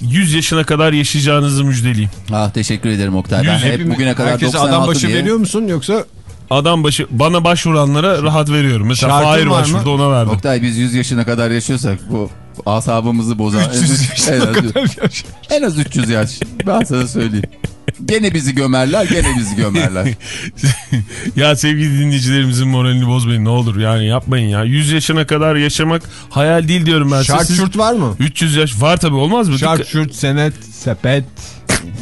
100 yaşına kadar yaşayacağınızı müjdeleyeyim. Ah teşekkür ederim Oktay. Ben hep bugüne kadar herkese 96 adam başı diye. veriyor musun yoksa Adam başı bana başvuranlara rahat veriyorum. Mesela Fahir başvurdu ona verdim. Oktay biz 100 yaşına kadar yaşıyorsak bu asabımızı bozan en, 300 az- en, yaşına az, kadar yaş- en az 300 yaş. Ben sana söyleyeyim. Gene bizi gömerler, gene bizi gömerler. Ya sevgili dinleyicilerimizin moralini bozmayın ne olur yani yapmayın ya. 100 yaşına kadar yaşamak hayal değil diyorum ben. Şart Siz- şurt var mı? 300 yaş var tabii olmaz mı? Şart şurt senet sepet.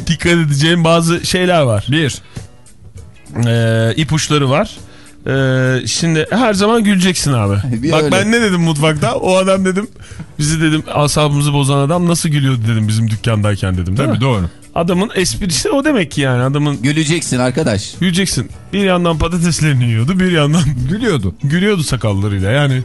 dikkat edeceğim bazı şeyler var. Bir. Ee, ipuçları var. Ee, şimdi her zaman güleceksin abi. Bir Bak öyle. ben ne dedim mutfakta? O adam dedim bizi dedim asabımızı bozan adam nasıl gülüyordu dedim bizim dükkandayken dedim değil Tabii mi? doğru. Adamın esprisi o demek ki yani adamın Güleceksin arkadaş. güleceksin. Bir yandan patateslerini yiyordu bir yandan Gülüyordu. gülüyordu sakallarıyla yani.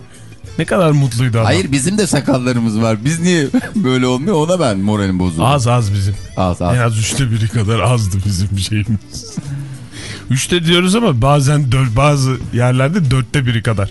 Ne kadar mutluydu adam. Hayır bizim de sakallarımız var. Biz niye böyle olmuyor ona ben moralim bozuldu. Az az bizim. Az az. En az üçte biri kadar azdı bizim şeyimiz. Üçte diyoruz ama bazen dört, bazı yerlerde dörtte biri kadar.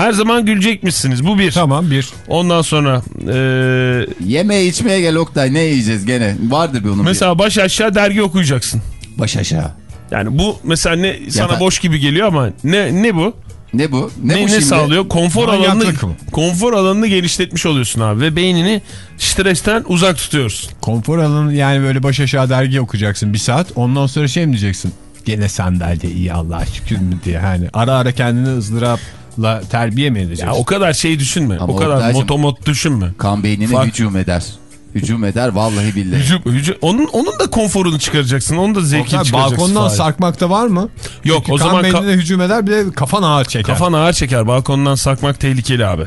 Her zaman gülecekmişsiniz bu bir. Tamam bir. Ondan sonra eee, Yemeye içmeye gel Oktay ne yiyeceğiz gene? Vardır bir onun mesela baş aşağı dergi okuyacaksın. bir. Baş aşağı. Yani bu mesela ne sana ben- boş gibi geliyor ama ne ne bu? Ne bu? Ne, Ne, bu ne sağlıyor? Konfor alanını konfor alanını genişletmiş oluyorsun abi ve beynini stresten uzak tutuyorsun. Konfor alanı yani böyle baş aşağı dergi okuyacaksın bir saat. Ondan sonra şey mi diyeceksin? Gene sandalye iyi Allah'a şükür mü diye. Hani ara ara kendini ızdırapla terbiye mi edeceksin? Ya o kadar şey düşünme. Ama o kadar motomot düşünme. Kan beynine Fark- hücum eder. Hücum eder vallahi billahi. Hücum, hücum, onun, onun da konforunu çıkaracaksın. Onun da zevkini Oktay, çıkaracaksın. balkondan Fahir. sarkmakta var mı? Yok, Çünkü o kan zaman ka- beynine hücum eder bir de kafan ağır çeker. Kafan ağır çeker. Balkondan sarkmak tehlikeli abi.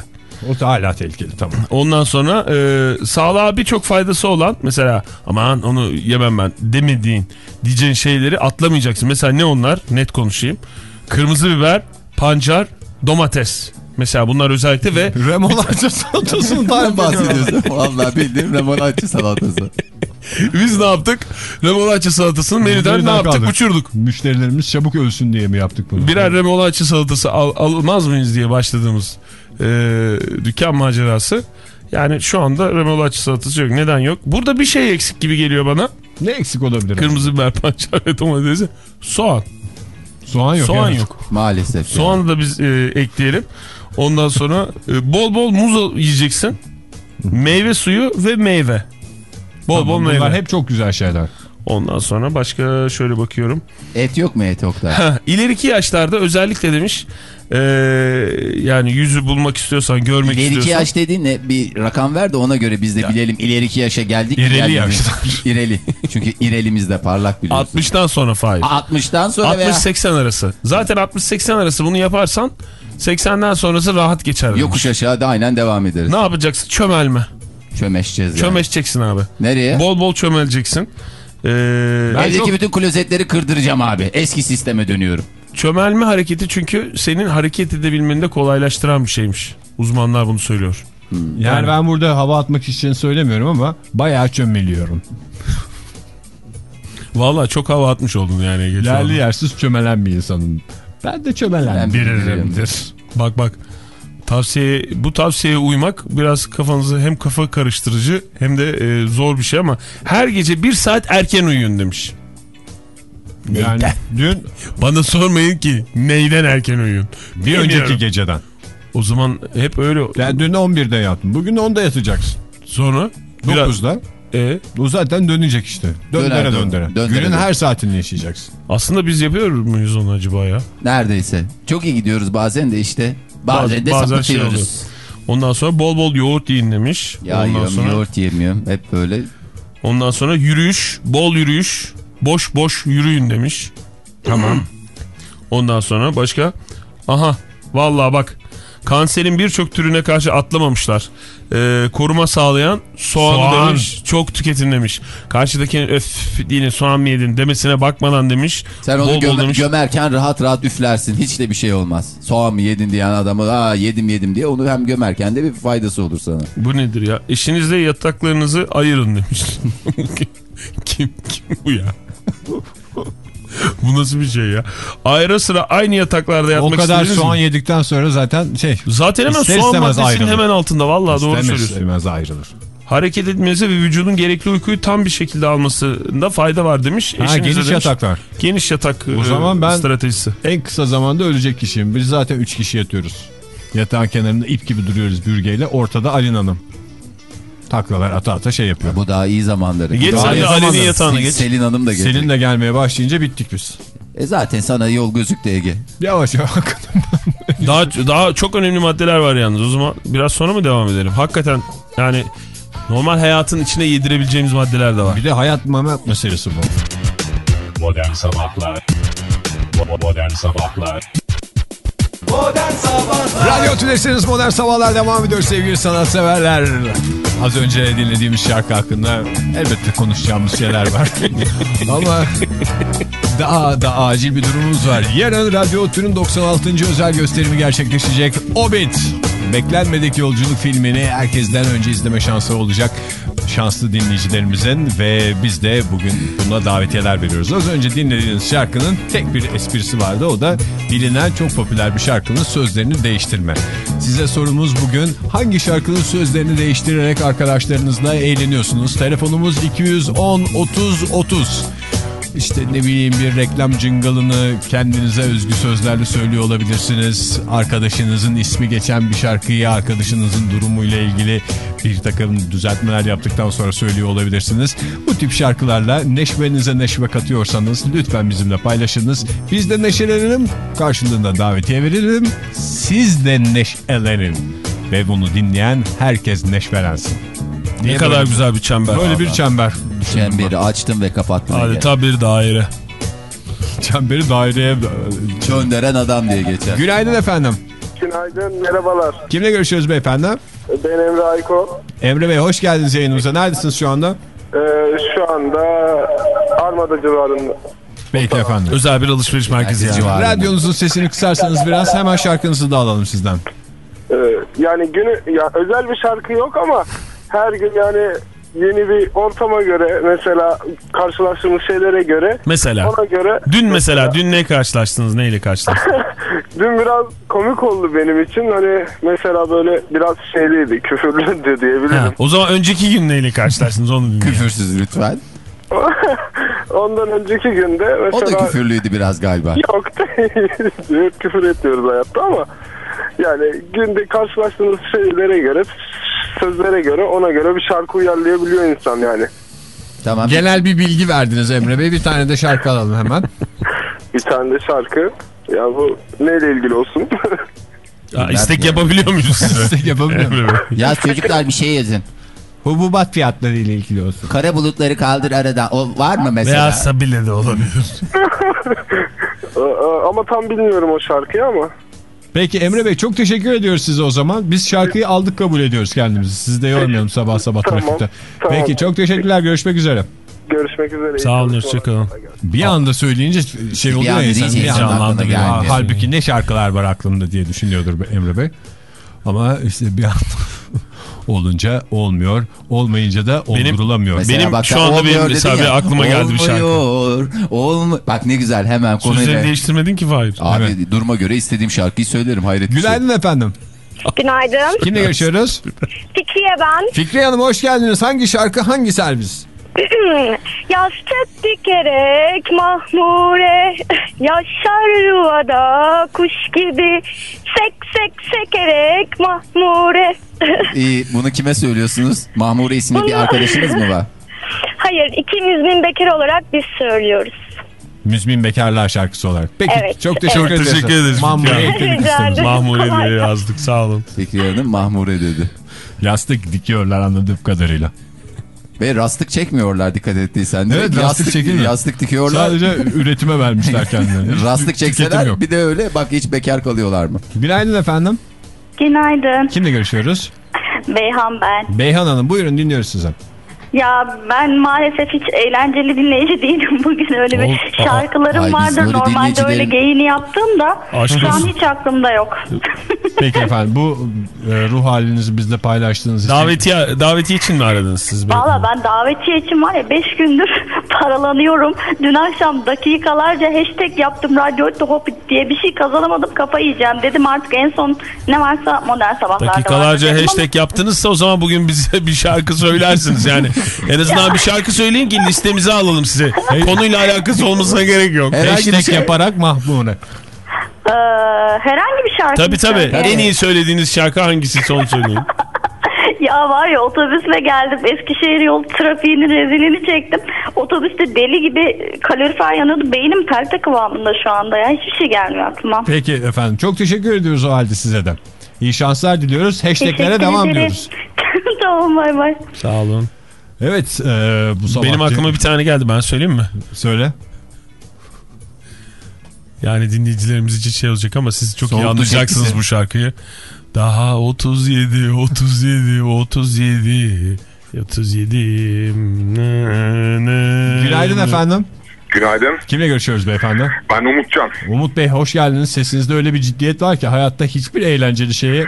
O da hala tehlikeli tamam. Ondan sonra e, sağlığa birçok faydası olan mesela aman onu yemem ben demediğin diyeceğin şeyleri atlamayacaksın. Mesela ne onlar? Net konuşayım. Kırmızı biber, pancar, domates. Mesela bunlar özellikle ve Remolacha salatasından bahsediyorsun. Vallahi bildiğim remolatçı salatası. biz ne yaptık? Remolacha salatasını menüden ne yaptık? kaldı. Uçurduk. Müşterilerimiz çabuk ölsün diye mi yaptık bunu? Birer remolacha salatası al, almaz mıyız diye başladığımız e, dükkan macerası. Yani şu anda remolacha salatası yok. Neden yok? Burada bir şey eksik gibi geliyor bana. Ne eksik olabilir? Kırmızı biber, pancar ve domatesi. Soğan. Soğan yok. Soğan evet. yok. Maalesef. Soğanı da biz e, ekleyelim. Ondan sonra e, bol bol muz yiyeceksin. Meyve suyu ve meyve. Bol Tamam, bol meyve. Bunlar hep çok güzel şeyler. Ondan sonra başka şöyle bakıyorum. Et yok mu et Oktay? İleriki yaşlarda özellikle demiş e, yani yüzü bulmak istiyorsan görmek İleriki istiyorsan. yaş dediğin ne? Bir rakam ver de ona göre biz de bilelim. İleriki yaşa geldik. İreli yaşlar. İreli. Çünkü İrelimiz de parlak biliyorsun. 60'tan sonra Fahir. 60'tan sonra veya 60-80 arası. Zaten 60-80 arası bunu yaparsan 80'den sonrası rahat geçer. demiş. yokuş aşağı da aynen devam ederiz. Ne yapacaksın? Çömelme. Çömeşeceğiz yani. Çömeşeceksin abi. Nereye? Bol bol çömeleceksin. Ee, Evdeki çok- bütün klozetleri kırdıracağım abi. Eski sisteme dönüyorum. çömelme hareketi çünkü senin hareket edebilmeni de kolaylaştıran bir şeymiş. Uzmanlar bunu söylüyor. Yani, Yani- ben burada hava atmak için söylemiyorum ama bayağı çömeliyorum. Vallahi çok hava atmış oldun yani. Yerli yersiz çömelen bir insanım. Ben de çömelen bilirim. Bak bak. Tavsiye bu tavsiyeye uymak biraz kafanızı hem kafa karıştırıcı hem de e, zor bir şey ama her gece bir saat erken uyuyun demiş. Yani dün Bana sormayın ki neyden erken uyuyun. bir önceki geceden. O zaman hep öyle. Yani dün 11'de yattın. Bugün 10'da yatacaksın. Sonra biraz 9'da. e, Bu zaten dönecek işte. Döndere Döner, dön- döndere. döndere Günün dön. her saatini yaşayacaksın. aslında biz yapıyoruz muyuz onu acaba ya? Neredeyse. Çok iyi gidiyoruz bazen de işte. Bazen de bazen şey sapıtıyoruz. Ondan sonra bol bol yoğurt yiyin demiş. ya ondan yiyorum sonra yoğurt yemiyorum. Hep böyle. ondan sonra yürüyüş, bol yürüyüş, boş boş yürüyün demiş. Tamam. ondan sonra başka? Aha vallahi bak kanserin birçok türüne karşı atlamamışlar. Ee, koruma sağlayan soğan, Soğan. demiş. Çok tüketin demiş. Karşıdakinin öf yine soğan mı yedin demesine bakmadan demiş. Sen onu Bol bol göme- demiş. gömerken rahat rahat üflersin. Hiç de bir şey olmaz. Soğan mı yedin diyen adamı aa yedim yedim diye onu hem gömerken de bir faydası olur sana. Bu nedir ya? Eşinizle yataklarınızı ayırın demiş. kim, kim bu ya? bu nasıl bir şey ya? Ayrı sıra aynı yataklarda O yatmak kadar istediniz soğan mi? yedikten sonra zaten şey Zaten hemen İster soğan maddesinin ayrılır. hemen altında. Vallahi doğru istemez söylüyorsun. istemez ayrılır. Hareket etmenize ve vücudun gerekli uykuyu tam bir şekilde almasında fayda var demiş. Ha, geniş demiş. yataklar. Geniş yatak O e, zaman ben- stratejisi. En kısa zamanda ölecek kişiyim. Biz zaten 3 kişi yatıyoruz. Yatağın kenarında ip gibi duruyoruz bürgeyle. Ortada Alin Hanım. Taklalar ata ata şey yapıyor. Bu daha iyi zamanları. Geç Daha sen iyi de Ali'nin zamanları. yatağına geç. Selin Hanım da geç. Selin de gelmeye başlayınca bittik biz. E zaten sana yol gözüktü Ege. Yavaş yavaş. Daha daha çok önemli maddeler var yalnız. O zaman biraz sonra mı devam edelim? Hakikaten yani normal hayatın içine yedirebileceğimiz maddeler de var. Bir de hayat mamat meselesi bu. Modern Sabahlar Modern Sabahlar Radyo Tülesi'niz Modern Sabahlar devam ediyor sevgili sanatseverler. Az önce dinlediğimiz şarkı hakkında elbette konuşacağımız şeyler var. Ama daha da acil bir durumumuz var. Yarın Radyo Tül'ün 96. özel gösterimi gerçekleşecek. Obit. Beklenmedik Yolculuk filmini herkesten önce izleme şansı olacak. Şanslı dinleyicilerimizin ve biz de bugün buna davetiyeler veriyoruz. Az önce dinlediğiniz şarkının tek bir esprisi vardı. O da bilinen çok popüler bir şarkının sözlerini değiştirme. Size sorumuz bugün hangi şarkının sözlerini değiştirerek arkadaşlarınızla eğleniyorsunuz? Telefonumuz 210 30 30. İşte ne bileyim bir reklam cıngalını kendinize özgü sözlerle söylüyor olabilirsiniz. Arkadaşınızın ismi geçen bir şarkıyı arkadaşınızın durumuyla ilgili bir takım düzeltmeler yaptıktan sonra söylüyor olabilirsiniz. Bu tip şarkılarla neşvenize neşve katıyorsanız lütfen bizimle paylaşınız. Biz de neşelenelim karşılığında davetiye verelim. Siz de neşelenin ve bunu dinleyen herkes neşvelensin. Ne kadar böyle- güzel bir çember. Böyle bir çember. Çemberi açtım ve kapattım. Adeta bir daire. Çemberi daireye... Gönderen adam diye geçer. Günaydın efendim. Günaydın, merhabalar. Kimle görüşüyoruz beyefendi? Ben Emre Ayko. Emre Bey hoş geldiniz yayınımıza. Neredesiniz şu anda? Ee, şu anda Armada civarında. Peki efendim. Özel bir alışveriş merkezi yani. var. Radyonuzun sesini kısarsanız biraz hemen şarkınızı da alalım sizden. Ee, yani günü, ya özel bir şarkı yok ama her gün yani yeni bir ortama göre mesela karşılaştığımız şeylere göre Mesela. ona göre Dün mesela dün ne karşılaştınız? Neyle karşılaştınız? dün biraz komik oldu benim için hani mesela böyle biraz şeyliydi küfürlüydü diyebilirim. Ha, o zaman önceki gün neyle karşılaştınız onu dinleyin. Küfürsüz lütfen. Ondan önceki günde O mesela da küfürlüydü biraz galiba. Yok değil. Küfür etmiyoruz hayatta ama yani günde karşılaştığımız şeylere göre sözlere göre ona göre bir şarkı uyarlayabiliyor insan yani. Tamam. Genel bir bilgi verdiniz Emre Bey. Bir tane de şarkı alalım hemen. Bir tane de şarkı. Ya bu neyle ilgili olsun? Ha, istek yapabiliyor muyuz size? İstek yapabiliyor Bey. Ya çocuklar bir şey yazın. Hububat fiyatları ile ilgili olsun. Kara bulutları kaldır aradan. O var mı mesela? Veya Sabile de olabilir. Ama tam bilmiyorum o şarkıyı ama. Peki Emre Bey çok teşekkür ediyoruz size o zaman. Biz şarkıyı aldık kabul ediyoruz kendimizi. Sizi de yormayalım sabah sabah Tamam, trafikte. tamam. Peki çok teşekkürler. Görüşmek üzere. Görüşmek üzere. Sağ olun, hoşçakalın. Bir anda söyleyince şey oluyor ya insan. Bir anladı. gelmiyor. Halbuki ne şarkılar var aklımda diye düşünüyordur Emre Bey. Ama işte bir anda olunca olmuyor. Olmayınca da Benim- oldurulamıyor. Mesela Benim bak şu anda benim mesela ya. aklıma geldi bir şarkı. Olmuyor. Olmuyor. Bak ne güzel hemen Sözleri konuyla. değiştirmedin ki Fahir. Abi Evet. duruma göre istediğim şarkıyı söylerim hayret şey. Günaydın efendim. Günaydın. Kimle görüşüyoruz? Fikriye ben. Fikriye Hanım hoş geldiniz. Hangi şarkı hangi servis? Yastık dikerek mahmure Yaşar yuvada kuş gibi Sek sek sekerek mahmure İyi, bunu kime söylüyorsunuz? Mahmure isimli bir Bunu- arkadaşınız mı var? Hayır ikimiz bin bekar olarak biz söylüyoruz. Müzmin Bekarlar şarkısı olarak. Peki Evet. çok teşekkür Evet. ederiz. Teşekkür ederiz. Mahmure ederim. Mahmure diye yazdık sağ olun. Fikriye Hanım Mahmure dedi. Yastık dikiyorlar anladığım kadarıyla. Ve rastlık çekmiyorlar dikkat ettiysen. de. Evet, rastlık yastık, çekilmiyor. Yastık dikiyorlar. Sadece üretime vermişler kendilerini. Rastlık çekseler bir de öyle bak hiç bekar kalıyorlar mı? Günaydın efendim. Günaydın. Kimle görüşüyoruz? Beyhan ben. Beyhan Hanım buyurun dinliyoruz sizi. Ya ben maalesef hiç eğlenceli dinleyici değilim. Bugün öyle bir Ol- şarkılarım Ay, vardır. Normalde öyle geyini yaptım da şu an hiç aklımda yok. Peki efendim bu e, ruh halinizi bizle paylaştığınız için. Davetiye, davetiye için mi aradınız siz? Valla ben davetiye için var ya 5 gündür paralanıyorum. Dün akşam dakikalarca hashtag yaptım. Radyo Hopit diye bir şey kazanamadım. Kafa yiyeceğim. Dedim artık en son ne varsa modern sabahlarda var Dakikalarca ama- hashtag yaptınızsa o zaman bugün bize bir şarkı söylersiniz yani. En azından bir şarkı söyleyin ki listemize alalım size. Konuyla alakası olmasına gerek yok. Herhangi Hashtag şey- yaparak mahmure. Ee, herhangi bir şarkı. Tabii tabii. söyleyeyim. En iyi söylediğiniz şarkı hangisi son söyleyin. Ya var ya otobüsle geldim. Eskişehir yol trafiğinin rezilini çektim. Otobüste deli gibi kalorifer yanıyordu. Beynim perte kıvamında şu anda ya. Hiçbir şey gelmiyor aklıma. Peki efendim çok teşekkür ediyoruz o halde size de. İyi şanslar diliyoruz. Hashtaglere devam ederim. ediyoruz. tamam bay bay. Sağ olun. Evet e, bu sabah. Benim aklıma bir tane geldi ben söyleyeyim mi? Söyle. Yani dinleyicilerimiz için şey olacak ama siz çok iyi Soğuttu anlayacaksınız bu şarkıyı. Daha 37, 37, 37, 37. Ne, ne, Günaydın efendim. Günaydın. Kimle görüşüyoruz beyefendi? Ben Umutcan. Umut Bey hoş geldiniz. Sesinizde öyle bir ciddiyet var ki hayatta hiçbir eğlenceli şeye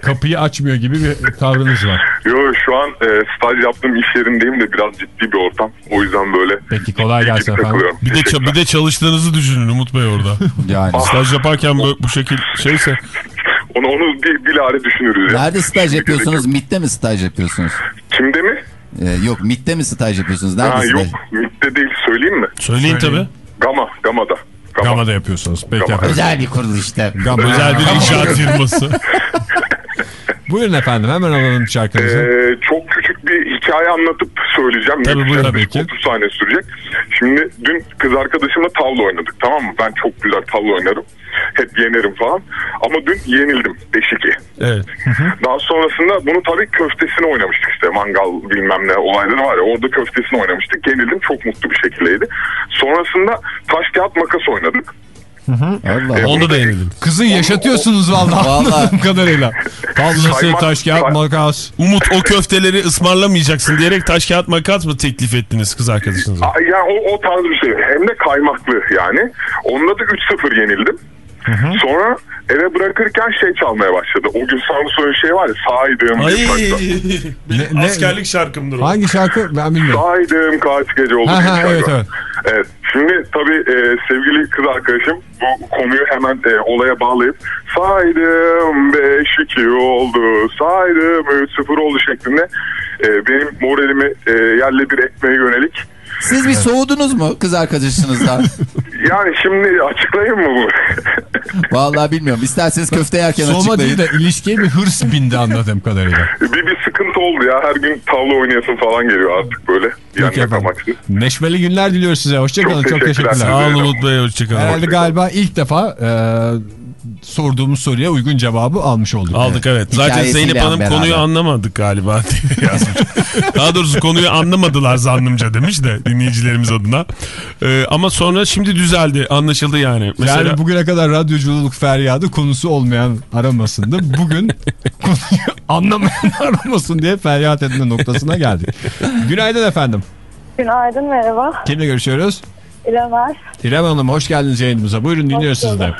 kapıyı açmıyor gibi bir tavrınız var. Yo şu an e, staj yaptığım iş yerindeyim de biraz ciddi bir ortam. O yüzden böyle Peki kolay gelsin efendim. Bir de, bir de çalıştığınızı düşünün Umut Bey orada. Yani. Staj yaparken bu, bu şekil şeyse Onu, onu bir bilare düşünürüz ya. Nerede staj yapıyorsunuz? MIT'te mi staj yapıyorsunuz? Kimde mi? Ee, yok MIT'te mi staj yapıyorsunuz? Nerede Ha, staj? yok MIT'te değil söyleyeyim mi? söyleyin tabi. Gama, Gama'da. Gama. Gama'da yapıyorsunuz. Peki Gama. efendim. Özel bir kuruluşta. Gama. Özel bir inşaat firması. Buyurun efendim hemen alalım şarkınızı. Ee, çok küçük bir hikaye anlatıp söyleyeceğim. Tabii, buyurun. Tabii ki. 30 saniye sürecek. Şimdi dün kız arkadaşımla tavla oynadık tamam mı? Ben çok güzel tavla oynarım. Hep yenerim falan. Ama dün yenildim 5-2. Evet. Daha sonrasında bunu tabii köftesini oynamıştık işte mangal bilmem ne olayları var ya orada köftesini oynamıştık. Yenildim çok mutlu bir şekildeydi. Sonrasında taş kağıt makas oynadık. Allah. Onda da yenildim. Kızı yaşatıyorsunuz vallahi Vallahi. anladığım kadarıyla. Tablası, taş kağıt, makas. Umut o köfteleri ısmarlamayacaksın diyerek taş kağıt makas mı teklif ettiniz kız arkadaşınıza? Aa, Yani o, o tarz bir şey. Hem de kaymaklı yani. Onda da 3-0 yenildim. Sonra eve bırakırken şey çalmaya başladı. O gün Samsun'un şey var ya saydım. Ay Ne- ne- askerlik şarkımdır o. Hangi şarkı ben bilmiyorum. Saydım kaç gece oldu. Ha, ha, evet, evet. Evet. Şimdi tabii e, sevgili kız arkadaşım bu konuyu hemen e, olaya bağlayıp saydım 5-2 oldu saydım 3-0 oldu şeklinde e, benim moralimi e, yerle bir etmeye yönelik Siz bir soğudunuz mu kız arkadaşınızdan? yani şimdi açıklayayım mı bu? Vallahi bilmiyorum. İsterseniz köfte yerken Soğuma değil açıklayın. de ilişkiye bir hırs bindi anladığım kadarıyla. bir, bir sıkıntı oldu ya her gün tavla oynayasın falan geliyor artık böyle efendim. amaçlı. Neşmeli günler diliyoruz size. Hoşçakalın. Çok, Çok teşekkürler. teşekkürler. Sağ olun Umut Bey hoşçakalın. Herhalde galiba ilk defa e, sorduğumuz soruya uygun cevabı almış olduk. Aldık evet. Zaten Hikayesiyle Zeynep Hanım beraber. konuyu anlamadık galiba diye yazmış. Daha doğrusu konuyu anlamadılar zannımca demiş de dinleyicilerimiz adına. Ee, ama sonra şimdi düzeldi anlaşıldı yani. Mesela Yani bugüne kadar radyoculuk feryadı konusu olmayan aramasında bugün konuyu anlamayan aramasın diye feryat etme noktasına geldik. Günaydın efendim. Günaydın merhaba. Kimle görüşüyoruz? İrem Er. İrem Hanım hoş geldiniz yayınımıza. Buyurun dinliyoruz sizi de.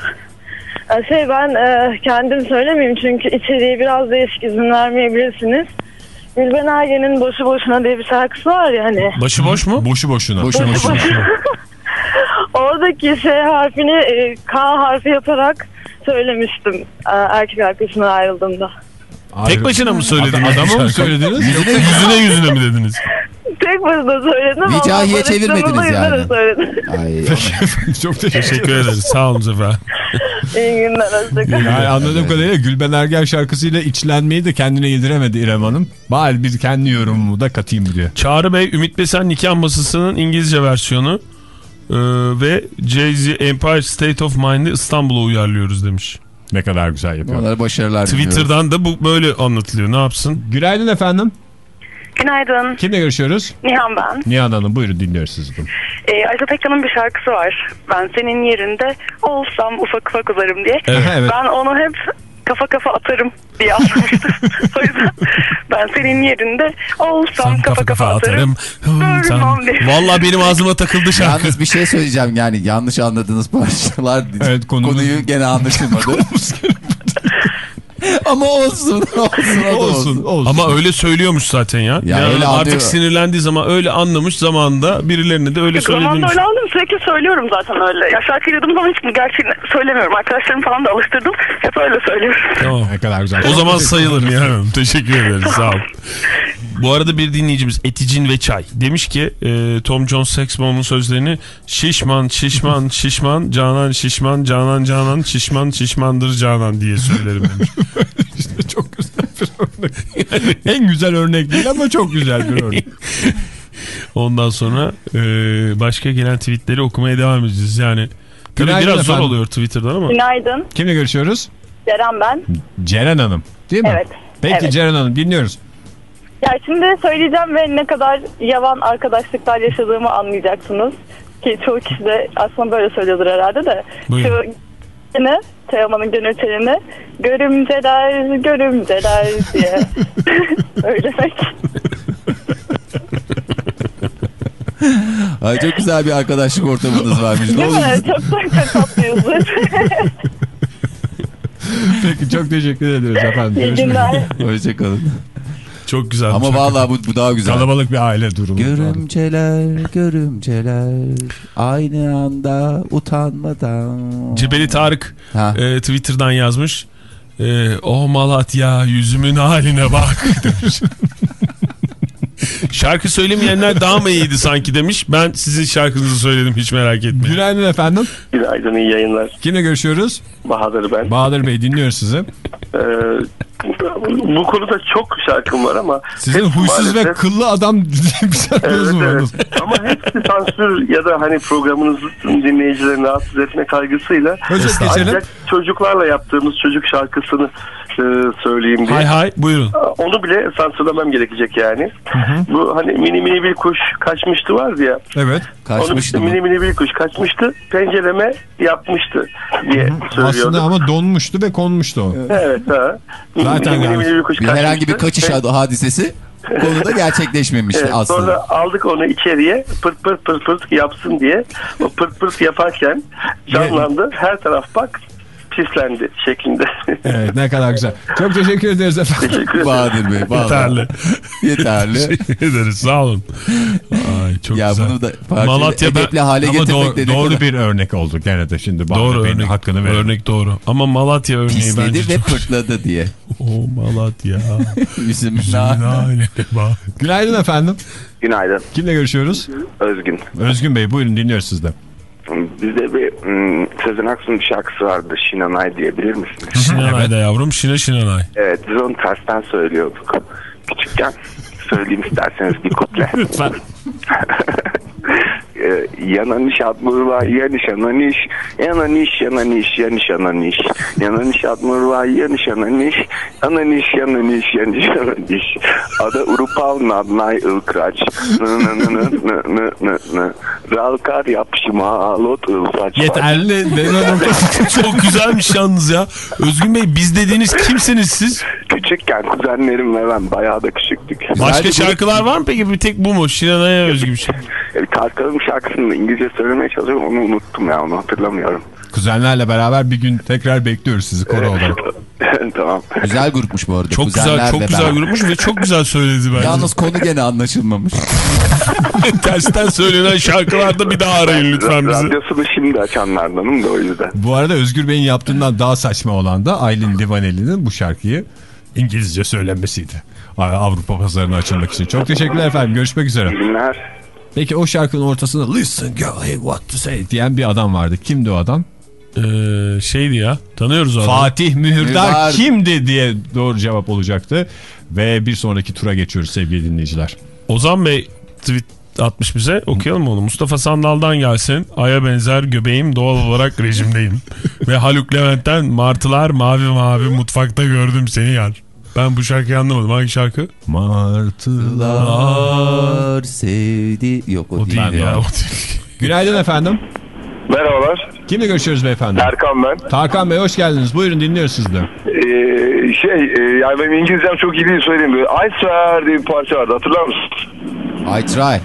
Ee, Şey ben e, kendim söylemeyeyim çünkü içeriği biraz değişik izin vermeyebilirsiniz. Gülben Ergen'in Boşu Boşuna diye bir şarkısı var ya hani. başıboş mu? Boşu boşuna. Boşu boşuna. Oradaki S harfini e, K harfi yaparak söylemiştim e, erkek arkadaşımdan ayrıldığımda. Tek başına mı söyledin? Adama mı söylediniz? Yüzüne yüzüne mi dediniz? Tek başına söyledim ama barıştığımızda çevirmediniz yani. Ay. Çok teşekkür Teşekkür ederiz. Sağ olun efendim. İyi günler. hoşçakalın. Yani anladığım kadarıyla Gülben Ergen şarkısıyla içlenmeyi de kendine yediremedi İrem Hanım. Bari bir kendi yorumumu da katayım diyor. Çağrı Bey, Ümit Besen nikah masasının İngilizce versiyonu ee, ve Jay-Z Empire State of Mind'i İstanbul'a uyarlıyoruz demiş. Ne kadar güzel yapıyor. Onlara başarılar. Twitter'dan da bu böyle anlatılıyor. Ne yapsın? Günaydın efendim. Günaydın. Kimle görüşüyoruz? Nihan ben. Nihan Hanım buyurun dinliyoruz sizi. Ee, Ajda Pekkan'ın bir şarkısı var. Ben senin yerinde olsam ufak ufak uzarım diye. Evet. Ben onu hep kafa kafa atarım diye anlamıştım. o yüzden ben senin yerinde olsam kafa kafa, atarım. Durmam diye. Valla benim ağzıma takıldı şarkı. Yalnız bir şey söyleyeceğim yani yanlış anladığınız parçalar Evet, konumuz- konuyu gene anlaşılmadı. Ama olsun olsun o da Olsun olsun. olsun. Ama öyle söylüyormuş zaten ya. Ya Yani öyle artık anlıyor. sinirlendiği zaman öyle anlamış zamanında birilerine de öyle Zamanında söylediğini öyle aldım sürekli söylüyorum zaten öyle. Ya şarkı yürüdüğüm zaman hiç gerçeğini söylemiyorum. Arkadaşlarım falan da alıştırdım. Hep öyle söylüyorum. Tamam. Ne kadar güzel. O zaman sayılır Hanım. Teşekkür ederiz. Sağ olun. Bu arada bir dinleyicimiz Eticin ve Çay demiş ki e, Tom Jones Sex Bomb'un sözlerini şişman şişman şişman canan şişman canan canan şişman şişmandır canan diye söylerim demiş. İşte çok güzel bir örnek. en güzel örnek değil ama çok güzel bir örnek. Ondan sonra e, başka gelen tweetleri okumaya devam edeceğiz. Yani tabii Günaydın biraz zor efendim. oluyor Twitter'dan ama. Günaydın. Kimle görüşüyoruz? Ceren ben. Ceren Hanım. Değil mi? Evet. Peki Evet. Ceren Hanım dinliyoruz. Ya şimdi söyleyeceğim ve ne kadar yavan arkadaşlıklar yaşadığımı anlayacaksınız. Ki çoğu kişi de aslında böyle söylüyordur herhalde de. Buyurun. Şu yine Teoman'ın gönül telini görümceler görümceler diye söylemek. Ay çok güzel bir arkadaşlık ortamınız varmış. Ne Değil olur mi? Çok da tatlıyızdır. Peki çok teşekkür ederiz efendim. İyi günler. Hoşçakalın. Çok güzel. Ama vallahi bu, bu daha güzel. Kalabalık bir aile durumu. Görümceler, görümceler aynı anda utanmadan. Cebeli Tarık Ha. e, Twitter'dan yazmış. E, oh Malatya yüzümün haline bak demiş. Şarkı söylemeyenler daha mı iyiydi sanki demiş. Ben sizin şarkınızı söyledim hiç merak etmeyin. Günaydın efendim. Günaydın, iyi yayınlar. Kimle görüşüyoruz? Bahadır ben. Bahadır Bey dinliyoruz sizi. Ee, bu konuda çok şarkım var ama... Sizin huysuz ve maalesef- kıllı adam diye bir şarkınız Evet, var? evet. Ama hepsi sansür ya da hani programınızın dinleyicilerini rahatsız etme kaygısıyla Özet geçelim. ancak çocuklarla yaptığımız çocuk şarkısını e, söyleyeyim diye. Hay hay buyurun. Onu bile sansürlemem gerekecek yani. Bu hani mini mini bir kuş kaçmıştı vardı ya. Evet. Kaçmıştı Onu mini mini bir kuş kaçmıştı. Pencereme yapmıştı diye söylüyordu. Aslında ama donmuştu ve konmuştu o. Evet ha. Zaten mini yani mini bir herhangi bir kaçış Pen- hadisesi konuda gerçekleşmemişti Evet, aslında. sonra aldık onu içeriye pırt pırt pırt pırt yapsın diye. O pırt pırt yaparken canlandı. Her taraf bak pislendi şeklinde. Evet ne kadar güzel. Çok teşekkür ederiz efendim. Teşekkür. Bahadır Bey. vallahi. Yeterli. Yeterli. Teşekkür ederiz sağ olun. Ay, çok ya güzel. bunu da Malatya'da- hale Ama doğru, de ne doğru bir örnek oldu gene de şimdi. Bahadır Doğru Bey'in örnek. hakkını verelim. Örnek doğru. Ama Malatya örneği pisledi bence ve çok... pırtladı diye. Oh Malatya. Bak. Günaydın efendim. Günaydın. Kimle görüşüyoruz? Özgün. Özgün Bey buyurun dinliyoruz sizden. Bizde bir ım, Sezen Aksu'nun bir şarkısı vardı. Şinanay diyebilir misiniz? Şinanay'da yavrum Şine Şinanay. evet biz onu tersten söylüyorduk. Küçükken söyleyeyim isterseniz bir kuple. Lütfen. E, yananiş Admurvay Yaniş Ananiş Yananiş Yananiş Yaniş Ananiş Yananiş Admurvay Yaniş Ananiş Ananiş Yananiş Yaniş Ananiş Ada Urupal Nadnay Ilkraç Ralkar Yapışma Alot Ilsaç Yeterli Çok güzelmiş yalnız ya Özgün Bey biz dediğiniz kimsiniz siz? Küçükken kuzenlerim ve ben bayağı da küçüktük. Başka şarkılar var mı peki? Bir tek bu mu? Şiranaya özgü bir şey. E, Tarkan'ın şarkısını İngilizce söylemeye çalışıyorum onu unuttum ya onu hatırlamıyorum Kuzenlerle beraber bir gün tekrar bekliyoruz sizi koro olarak. tamam. Güzel grupmuş bu arada. Çok güzel, Kuzenler çok de güzel ben. grupmuş ve çok güzel söyledi bence. Yalnız konu gene anlaşılmamış. Tersten söylenen şarkılarda bir daha arayın lütfen bizi. Radyosunu şimdi açanlardanım da o yüzden. Bu arada Özgür Bey'in yaptığından daha saçma olan da Aylin Livaneli'nin bu şarkıyı İngilizce söylenmesiydi. Avrupa pazarına açılmak için. Çok teşekkürler efendim. Görüşmek üzere. Günler. Peki o şarkının ortasında listen girl hey what to say diyen bir adam vardı. Kimdi o adam? Ee, şeydi ya tanıyoruz o adamı. Fatih Mühürdar Mühürdar. kimdi diye doğru cevap olacaktı. Ve bir sonraki tura geçiyoruz sevgili dinleyiciler. Ozan Bey tweet atmış bize okuyalım mı onu. Mustafa Sandal'dan gelsin. Aya benzer göbeğim doğal olarak rejimdeyim. Ve Haluk Levent'ten martılar mavi mavi mutfakta gördüm seni yar. Ben bu şarkıyı anlamadım. Hangi şarkı? Martılar. sevdi. Yok o, O değil Ben de ya. o. Değil. Günaydın efendim. Merhabalar. Kimle görüşüyoruz beyefendi? Erkan ben. Tarkan Bey hoş geldiniz. Buyurun dinliyoruz sizi de. Ee, şey e, yani benim İngilizcem çok iyi değil söyleyeyim. Böyle I swear diye bir parça vardı hatırlar mısın? I try.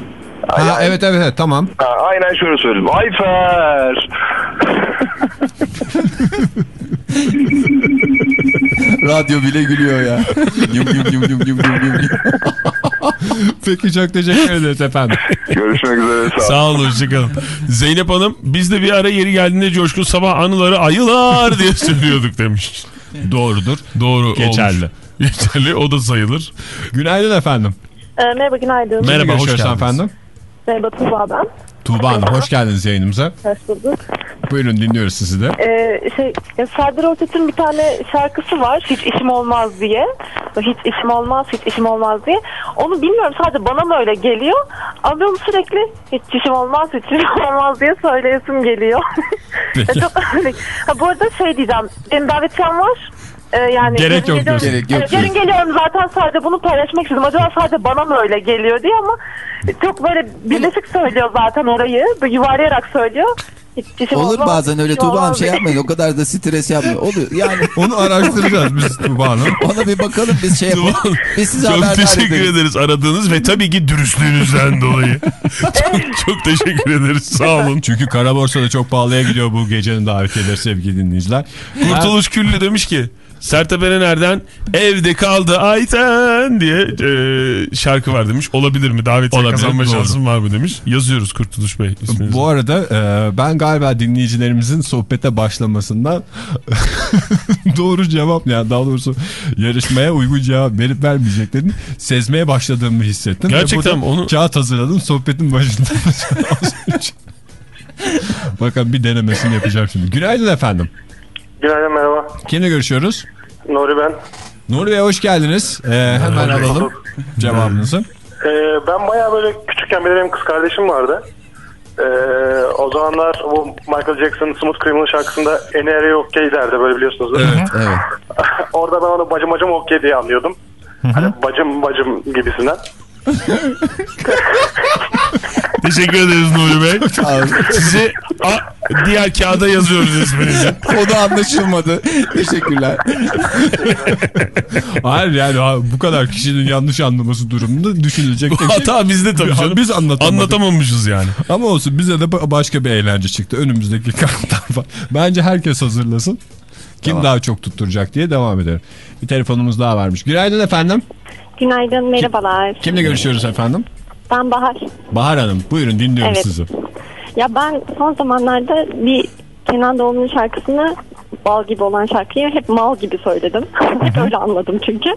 Ha, evet evet evet tamam. Ha, aynen şöyle söyledim. I swear. Radyo bile gülüyor ya. yum yum yum yum yum yum yum. Peki çok teşekkür ederiz efendim. Görüşmek üzere. Sağ ol. Sağ olun. Zeynep Hanım biz de bir ara yeri geldiğinde Coşkun Sabah anıları ayılar diye söylüyorduk demiş. Doğrudur. Doğru Geçerli. olmuş. Geçerli o da sayılır. Günaydın efendim. Ee, merhaba günaydın. Merhaba hoş geldiniz. efendim. Merhaba Tuğba ben. Tuğba Hanım hoş geldiniz yayınımıza. Hoş bulduk. Buyurun dinliyoruz sizi de. Ee, şey, Serdar Ortaç'ın bir tane şarkısı var. Hiç işim olmaz diye. Hiç işim olmaz, hiç işim olmaz diye. Onu bilmiyorum sadece bana mı öyle geliyor. Ama ben onu sürekli hiç işim olmaz, hiç işim olmaz diye söyleyesim geliyor. Çok ha, bu arada şey diyeceğim. Benim davetiyem var. Ee, yani Gerek yok diyorsun. Gerek yok Evet, yarın geliyorum zaten sadece bunu paylaşmak istedim. Acaba sadece bana mı öyle geliyor diye ama çok böyle birleşik söylüyor zaten orayı. Böyle yuvarlayarak söylüyor. Hiç işim Olur olmaz, bazen öyle Tuğba Hanım şey yapmayın o kadar da stres yapmayın. Oluyor yani Onu araştıracağız biz Tuğba Hanım. ona bir bakalım biz şey yapalım. Biz size Çok teşekkür ederiz. ederiz aradığınız ve tabii ki dürüstlüğünüzden dolayı. çok, çok teşekkür ederiz sağ olun. Çünkü kara borsada çok pahalıya gidiyor bu gecenin davetiyeleri sevgili dinleyiciler. Kurtuluş Küllü demiş ki Sertab Erener'den evde kaldı Ayten diye e, şarkı var demiş. Olabilir mi? Davetiye Olabilir, kazanma şansım var mı demiş. Yazıyoruz Kurtuluş Bey isminizi. Bu arada e, ben galiba dinleyicilerimizin sohbete başlamasından doğru cevap yani daha doğrusu yarışmaya uygun cevap verip vermeyeceklerini sezmeye başladığımı hissettim. Gerçekten onu- Kağıt hazırladım sohbetin başında. Bakın bir denemesini yapacağım şimdi. Günaydın efendim. Günaydın merhaba. Kimle görüşüyoruz? Nuri ben. Nuri Bey hoş geldiniz. E, hemen alalım cevabınızı. Ee, ben baya böyle küçükken benim kız kardeşim vardı. Ee, o zamanlar bu Michael Jackson'ın Smooth Criminal şarkısında Enere Okkey derdi böyle biliyorsunuz. değil mi? Evet. Evet. Orada ben onu bacım bacım Okkey diye anlıyordum. Hani bacım bacım gibisinden. Teşekkür ederiz Nuri Bey. Sizi a- diğer kağıda yazıyoruz isminizi. Konu anlaşılmadı. Teşekkürler. Hayır yani bu kadar kişinin yanlış anlaması durumunda düşünülecek tek şey. Hata bizde tabii canım. Biz anlatamadık. Anlatamamışız yani. Ama olsun bize de ba- başka bir eğlence çıktı. Önümüzdeki kartlar var. Bence herkes hazırlasın. Kim daha çok tutturacak diye devam edelim. Bir telefonumuz daha varmış. Günaydın efendim. Günaydın, merhabalar. Kimle görüşüyoruz efendim? Ben Bahar. Bahar Hanım. Buyurun dinliyoruz Evet. sizi. Ya ben son zamanlarda bir Kenan Doğulu'nun şarkısını bal gibi olan şarkıyı hep mal gibi söyledim. hep öyle anladım çünkü.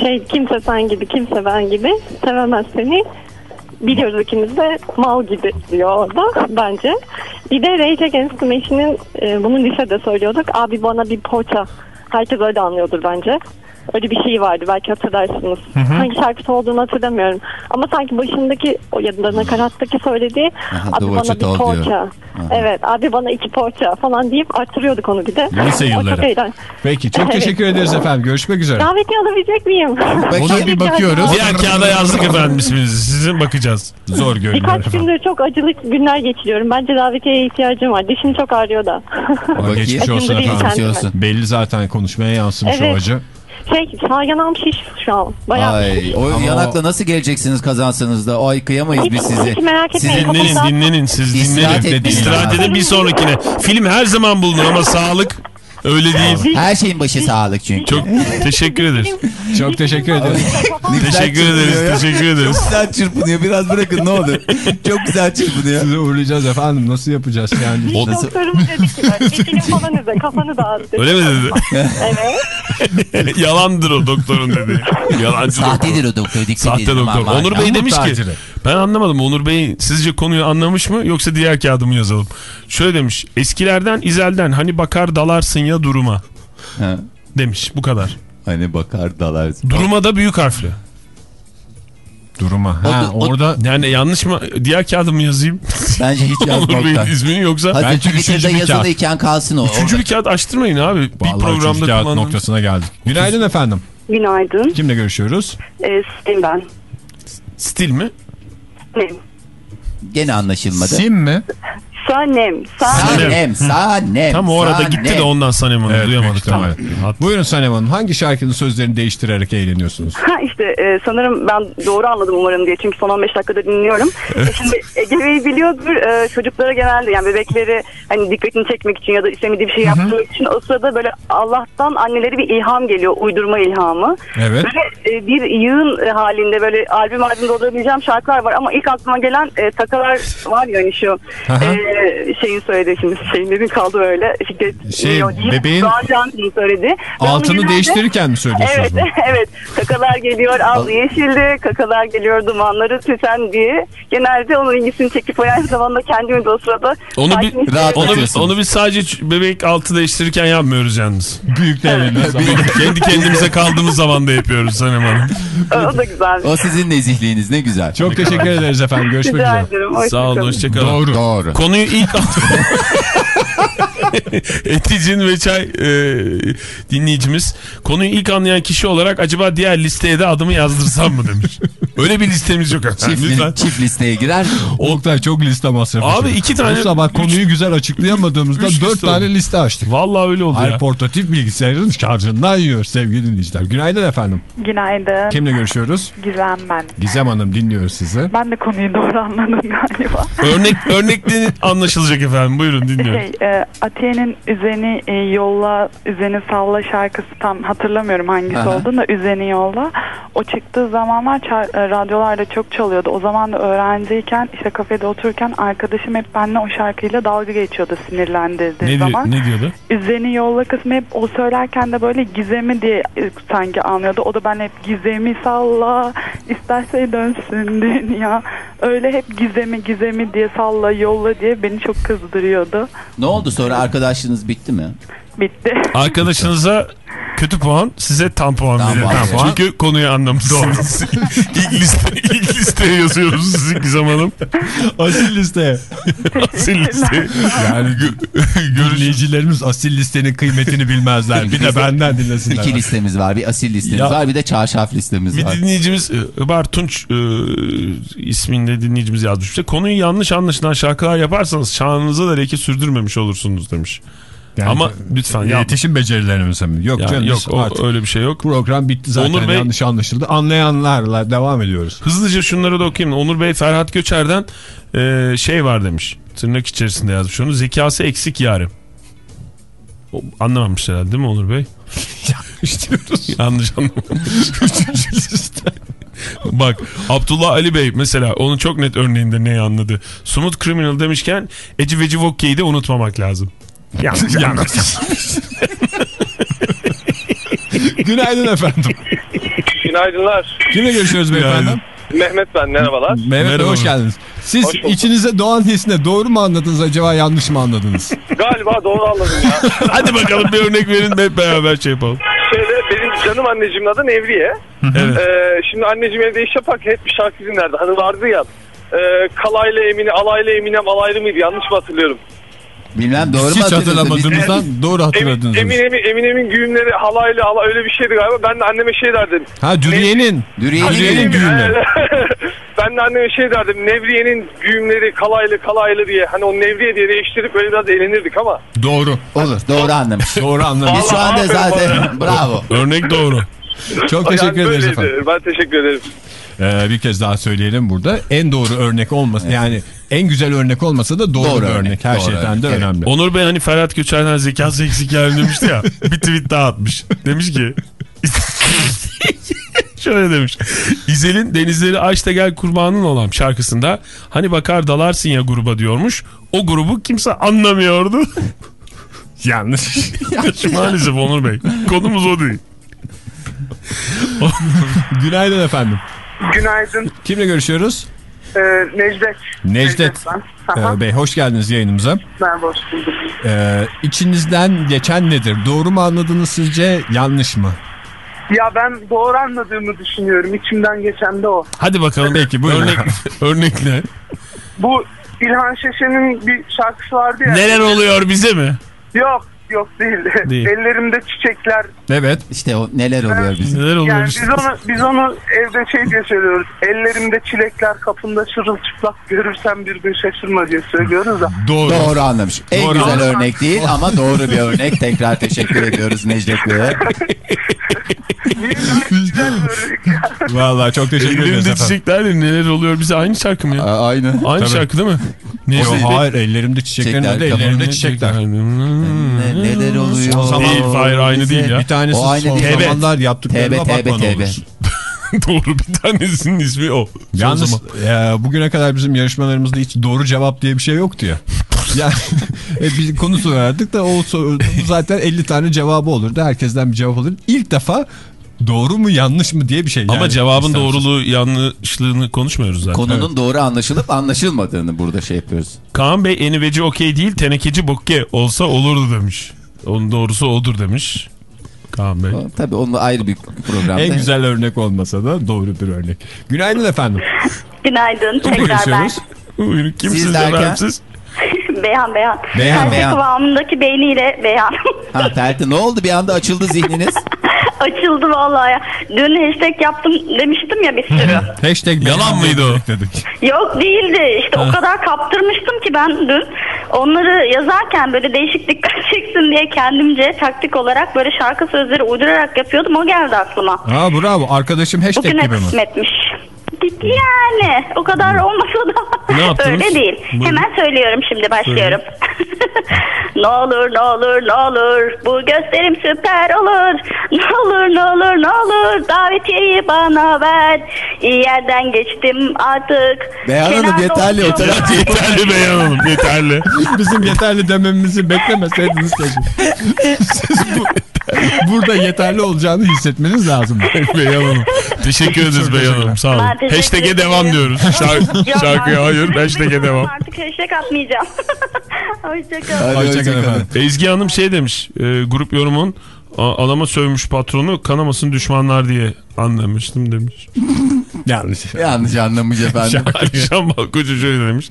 Şey kimse sen gibi, kimse ben gibi sevemez seni. Biliyoruz ikimiz de mal gibi diyor orada bence. Bir de Rage Against the Machine'in e, bunu lisede söylüyorduk. Abi bana bir poğaça. Herkes öyle anlıyordur bence. Öyle bir şey vardı belki hatırlarsınız. Hangi şarkısı olduğunu hatırlamıyorum. Ama sanki başındaki o ya da nakarattaki söylediği Aha, abi bana bir poğaça. diyor. Evet abi bana iki poğaça falan deyip arttırıyorduk onu bir de. Lise O çok yılları. eğlen. Peki çok Evet. teşekkür ederiz efendim. Görüşmek üzere. Davetiye alabilecek miyim? Ona bir bakıyoruz. Diğer kağıda yazdık efendim isminizi. Sizin bakacağız. Zor görünüyor Birkaç efendim. gündür çok acılı günler geçiriyorum. Bence davetiyeye ihtiyacım var. Dişim çok ağrıyor da. Geçmiş olsun efendim. kendime. Belli zaten konuşmaya yansımış o Evet. acı. Şey sağ yanağım şiş şu an. Bayağı Ay, o Ama yanakla nasıl geleceksiniz kazansanız da? Ay kıyamayız biz Hiç- sizi. hiç merak etmeyin. Sizin Dinlenin Kapıda- dinlenin siz İstirahat dinlenin. İstirahat edin bir sonrakine. Film her zaman bulunur ama sağlık öyle değil. Her şeyin başı sağlık çünkü. Çok teşekkür ederiz. Çok teşekkür güzel Teşekkür ederiz, teşekkür ederiz. Çok güzel çırpınıyor. Biraz bırakın ne olur. Çok güzel çırpınıyor. Sizi uğurlayacağız efendim. Nasıl yapacağız yani? O- Doktorumuz dedi ki film falan izle kafanı dağıt dedi. Öyle mi dedi? Evet. Yalandır o doktorun dedi. Yalancı doktor. Sahtedir o doktor. Dikkat Sahte doktor. Onur Bey demiş ki. Ben anlamadım. Onur Bey sizce konuyu anlamış mı yoksa diğer kağıdı mı yazalım? Şöyle demiş. Eskilerden izelden hani bakar dalarsın ya duruma Ha, demiş. Bu kadar. Hani bakar dalar. Duruma da büyük harfli. Duruma. O Ha, da- o- orada Yani yanlış mı? Diğer kağıdı mı yazayım? Bence hiç Onur Bey'in yazmaktan. ismini yoksa... Hadi Bence üçüncü bir yazılıyken kalsın o. Üçüncü bir kağıt açtırmayın abi. bir Vallahi üçüncü programda kağıt noktasına geldik. Günaydın efendim. Günaydın. Kimle görüşüyoruz? Ee, Sistem ben. Stil mi? Gene anlaşılmadı. Sim mi? Sanem. Sanem. Sanem, Sanem. Tam o arada gitti de ondan Sanem Hanım Evet, duyamadık. Hat- Buyurun Sanem Hanım. Hangi şarkının sözlerini değiştirerek eğleniyorsunuz? Ha işte e, sanırım ben doğru anladım umarım diye. Çünkü son 15 dakikada dinliyorum. E, Şimdi Ege Bey biliyordur e, çocuklara genelde yani bebekleri hani dikkatini çekmek için ya da istemediği bir şey yaptırmak için o sırada böyle Allah'tan anneleri bir ilham geliyor. Uydurma ilhamı. Evet. Böyle e, bir yığın e, halinde böyle albüm albüm doldurabileceğim şarkılar var ama ilk aklıma gelen e, takalar var ya hani şu Aha. e, şeyin söylediği şimdi şeyin dedim kaldı öyle. Fikret Şey, Yok, değil, bebeğin söyledi. Ben Altını değiştirirken mi söylüyorsunuz Evet, bunu? evet. Kakalar geliyor al yeşildi, kakalar geliyor dumanları tüten diye. Genelde onun ilgisini çekip o aynı zamanda kendimi de o sırada Onu bir, Rahat- onu, onu biz sadece bebek altı değiştirirken yapmıyoruz yalnız. Büyüklerine zaman. Kendi kendimize kaldığımız zaman da yapıyoruz Sanem Hanım. o da güzel. O sizin nezihliğiniz ne güzel. Çok teşekkür ederiz efendim. Görüşmek Rica üzere. ederim. Sağ olun hoşçakalın. Doğru. Doğru. Konuyu ilk Eticin ve Çay e, dinleyicimiz konuyu ilk anlayan kişi olarak acaba diğer listeye de adımı yazdırsam mı demiş. Öyle bir listemiz yok efendim Çift, lütfen. çift listeye girer. Oktay çok liste masrafı. Abi şimdi. iki tane- Bu sabah konuyu güzel açıklayamadığımızda Üç dört liste tane oldu. liste açtık. Vallahi öyle oldu Ay ya. portatif bilgisayarın şarjından yiyor sevgili dinleyiciler. Günaydın efendim. Günaydın. Kimle görüşüyoruz? Gizem ben. Gizem Hanım dinliyoruz sizi. Ben de konuyu doğru anladım galiba. Örnek örnekleri anlaşılacak efendim. Buyurun dinliyorum. Şey, e, Atiye'nin Üzeni e, Yolla, Üzeni Salla şarkısı tam hatırlamıyorum hangisi Aha. olduğunu da Üzeni Yolla. O çıktığı zamanlar çar- e, radyolarda çok çalıyordu. O zaman da öğrenciyken işte kafede otururken arkadaşım hep benimle o şarkıyla dalga geçiyordu sinirlendirdiği Ne, diyor- zaman. ne diyordu? Üzeni yolla kısmı hep o söylerken de böyle gizemi diye e, sanki anlıyordu. O da ben hep gizemi salla isterse dönsün dünya. Öyle hep gizemi gizemi diye salla yolla diye beni çok kızdırıyordu. Ne oldu sonra arkadaşlığınız bitti mi? Bitti. Arkadaşınıza kötü puan, size tam puan Tam verelim. puan. Tamam. Çünkü konuyu anlamışsınız. ilk, liste, ilk listeye yazıyoruz sizi Gizem Hanım. Asil liste. Asil liste. Yani dinleyicilerimiz asil listenin kıymetini bilmezler. Bir de benden dinlesinler. İki listemiz var. Bir asil listemiz Ya- var. Bir de çarşaf listemiz Bir var. dinleyicimiz e, Ibar Tunç e, isminde dinleyicimiz yazmış. İşte konuyu yanlış anlaşılan şarkılar yaparsanız şanınıza da leke sürdürmemiş olursunuz demiş. Yani Ama lütfen yapma. İletişim becerilerimiz mi? Yok Ya, canım. yok o- artık öyle bir şey yok. program bitti zaten Onur Bey- yanlış anlaşıldı. Anlayanlarla devam ediyoruz. Hızlıca şunları da okuyayım. Onur Bey Ferhat Göçer'den e, şey var demiş. Tırnak içerisinde yazmış onu. Zekası eksik yarim. O, anlamamış herhalde değil mi Onur Bey? Yanlış diyoruz. Yanlış anlamamış. Bak Abdullah Ali Bey mesela onun çok net örneğinde neyi anladı. Smooth Criminal demişken Eci Veci Vokke'yi de unutmamak lazım. Yanlış. yanlış. Günaydın efendim. Günaydınlar. Kimle görüşüyoruz beyefendi? Mehmet ben merhabalar. Mehmet Merhaba. hoş geldiniz. Siz Hoş bulduk. içinize doğan hisine doğru mu anladınız acaba yanlış mı anladınız? Galiba doğru anladım ya. Hadi bakalım bir örnek verin hep beraber şey yapalım. Şeyde benim canım anneciğimin adı Nevriye. Evet. Ee, şimdi anneciğim evde iş yaparken hep bir şarkı dinlerdi. Hani vardı ya. E, kalaylı Emine, alaylı Eminem alaylı mıydı? Yanlış mı hatırlıyorum? Bilmem doğru mu Hiç hatırladınız? hatırlamadığımızdan doğru hatırladınız. Emin, Eminem'in Eminem'in güğümleri halaylı halay öyle bir şeydi galiba. Ben de anneme şey derdim. Ha Dürüye'nin. Dürüye'nin düğünü. ben de anneme şey derdim. Nevriye'nin düğümleri kalaylı kalaylı diye. Hani o Nevriye diye değiştirip böyle biraz eğlenirdik ama. Doğru. Olur doğru anlamış. Doğru anlamış. Biz şu anda zaten bravo. Örnek doğru. Çok teşekkür Yani ederiz efendim. Ben teşekkür ederim. Ee, bir kez daha söyleyelim burada. En doğru örnek olmasa yani en güzel örnek olmasa da doğru, Doğru örnek, örnek. Her doğru şeyden örnek, de evet. önemli. Onur Bey hani Ferhat Göçer'den zekası eksik yani demişti ya. bir tweet daha atmış. Demiş ki Şöyle demiş. İzel'in Denizleri Açta Gel Kurbanın olan şarkısında hani bakar dalarsın ya gruba diyormuş. O grubu kimse anlamıyordu. Yanlış. Maalesef Onur Bey. Konumuz o değil. Günaydın efendim. Günaydın. Kimle görüşüyoruz? Ee, Necdet. Necdet ben. Aha. e, Bey hoş geldiniz yayınımıza. Merhaba hoş bulduk. Ee, içinizden geçen nedir? Doğru mu anladınız sizce yanlış mı? Ya ben doğru anladığımı düşünüyorum. İçimden geçen de o. Hadi bakalım. Peki buyurun. Örnek, örnek ne? Bu İlhan Şeşen'in bir şarkısı vardı ya. Neler oluyor bize mi? Yok yok değil. Değil. Ellerimde çiçekler. Evet. İşte o neler oluyor bizim. Neler oluyor Yani bize? biz onu biz onu evde şey diye söylüyoruz. Ellerimde çilekler kapında çırılçıplak görürsem bir gün şaşırma diye söylüyoruz da. Doğru. Doğru anlamış. En Doğru güzel örnek değil ama doğru bir örnek. Tekrar teşekkür ediyoruz Necdet Bey'e. Vallahi çok teşekkür ederiz Ellerimde efendim. çiçeklerle neler oluyor bize aynı şarkı mı ya? Aa, Aynı. Aynı Tabii. şarkı değil mi? Ne Yok, hayır ellerimde çiçeklerin Çiçekler, adı ellerimde çiçekler. Ne- neler oluyor? Zaman- Değil, hayır aynı değil ya. Bir tanesi O aynı son değil. Zamanlar yaptıklarına bakma ne olur. Doğru bir tanesinin ismi o. Yalnız zaman. e, bugüne kadar bizim yarışmalarımızda hiç doğru cevap diye bir şey yoktu ya. Yani e, bir konu sorardık da o zaten 50 tane cevabı olurdu. Herkesten bir cevap olur. İlk defa doğru mu yanlış mı diye bir şey. Ama Yani cevabın isterseniz. doğruluğu yanlışlığını konuşmuyoruz zaten. Konunun doğru anlaşılıp anlaşılmadığını burada şey yapıyoruz. Kaan Bey eniveci okey değil tenekeci bokke olsa olurdu demiş. Onun doğrusu odur demiş. Kaan Bey. O, Tabii onu ayrı bir programda. En güzel örnek olmasa da doğru bir örnek. Günaydın efendim. Günaydın. Tekrar ben. Buyurun kimsiniz Siz derken? efendim siz? Beyhan Beyhan. Beyhan, Serçe Beyhan. kıvamındaki beyniyle Beyhan. Ha Ferdi ne oldu bir anda açıldı zihniniz? Açıldı vallahi ya. Dün hashtag yaptım demiştim ya bir sürü. Hashtag Yalan mıydı o? dedik. Yok değildi. İşte o kadar kaptırmıştım ki ben dün. Onları yazarken böyle değişik dikkat çeksin diye kendimce taktik olarak böyle şarkı sözleri uydurarak yapıyordum. O geldi aklıma. Aa bravo arkadaşım hashtag Bugüne gibi mi? kısmetmiş. Yani o kadar olmasa da Ne yaptınız? öyle değil. Buyurun. Hemen söylüyorum şimdi başlıyorum. ne olur ne olur ne olur bu gösterim süper olur. Ne olur ne olur ne olur davetiyeyi bana ver. İyi yerden geçtim artık. Beyhan Hanım yeterli oturuyorum. otur. yeterli Beyhan Hanım yeterli. Bizim yeterli dememizi beklemeseydiniz keşke. Siz bu, burada yeterli olacağını hissetmeniz lazım. Beyhan Hanım. Teşekkür ederiz Beyhan Hanım sağ olun. Ben teşekkür Hashtag'e ederim. devam diyoruz. Şark- Yok, şarkıya hayır hashtag'e devam. Artık hashtag atmayacağım. Hoşçakalın. Hoşçakalın hoşçakalın. efendim. Ezgi Hanım şey demiş e, grup yorumun "A- adama sövmüş patronu kanamasın düşmanlar diye anlamıştım demiş. Yanlış. Yanlış anlamış efendim. Akşam Balkocu şöyle demiş.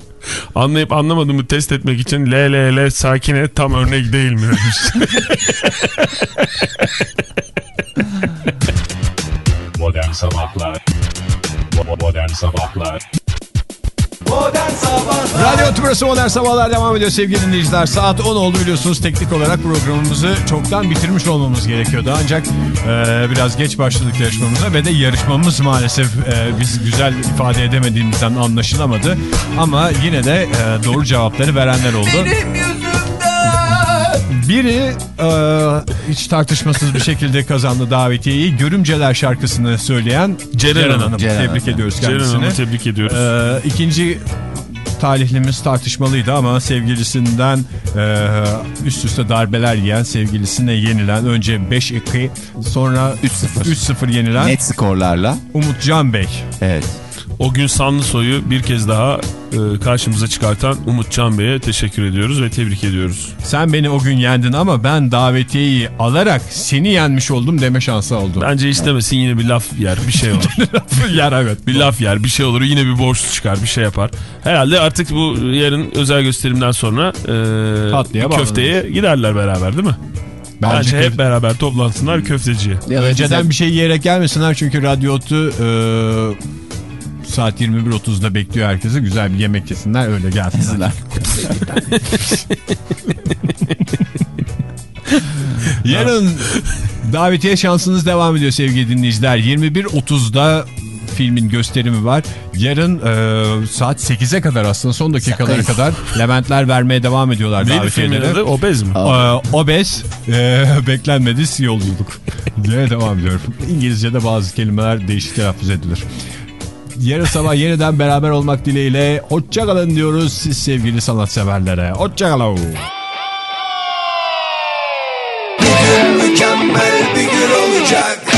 Anlayıp anlamadığımı test etmek için L L L sakine tam örnek değil mi demiş. Modern Sabahlar Bo- Modern Sabahlar Radyo Tümrüsü Modern Sabahlar devam ediyor sevgili dinleyiciler. Saat 10 oldu biliyorsunuz teknik olarak programımızı çoktan bitirmiş olmamız gerekiyordu. Ancak e, biraz geç başladık yarışmamıza ve de yarışmamız maalesef e, biz güzel ifade edemediğimizden anlaşılamadı. Ama yine de e, doğru cevapları verenler oldu. Biri e, hiç tartışmasız bir şekilde kazandı davetiyeyi. Görümceler şarkısını söyleyen Ceren Ceren, Hanım. Ceren Tebrik Hanım. ediyoruz Ceren kendisini. Hanım'ı tebrik ediyoruz. Ee, ikinci talihlimiz tartışmalıydı ama sevgilisinden e, üst üste darbeler yiyen sevgilisine yenilen önce 5-2 sonra 3-0. 3-0 yenilen Net skorlarla. Umut Can Bey. Evet. O gün Sanlısoy'u bir kez daha e, karşımıza çıkartan Umut Can Bey'e teşekkür ediyoruz ve tebrik ediyoruz. Sen beni o gün yendin ama ben davetiyeyi alarak seni yenmiş oldum deme şansı oldu. Bence istemesin yine bir laf yer bir şey olur. Yer evet. bir laf yer bir şey olur yine bir borç çıkar bir şey yapar. Herhalde artık bu yarın özel gösterimden sonra e, Tatlıya köfteye giderler beraber değil mi? Bence, Bence hep beraber toplansınlar köfteciye. Ya Önceden bir şey yiyerek gelmesinler çünkü radyo otu e, saat 21.30'da bekliyor herkesi. Güzel bir yemek yesinler öyle gelsinler. Yarın davetiye şansınız devam ediyor sevgili dinleyiciler. 21.30'da filmin gösterimi var. Yarın e, saat 8'e kadar aslında son dakikalara kadar Leventler vermeye devam ediyorlar Neydi filmin adı? Obez mi? E, obez, e, beklenmedik yolculuk diye devam ediyor. İngilizce'de bazı kelimeler değişik telaffuz edilir. Yarın sabah yeniden beraber olmak dileğiyle hoşçakalın diyoruz siz sevgili sanatseverlere. Hoşçakalın. Mükemmel bir gün olacak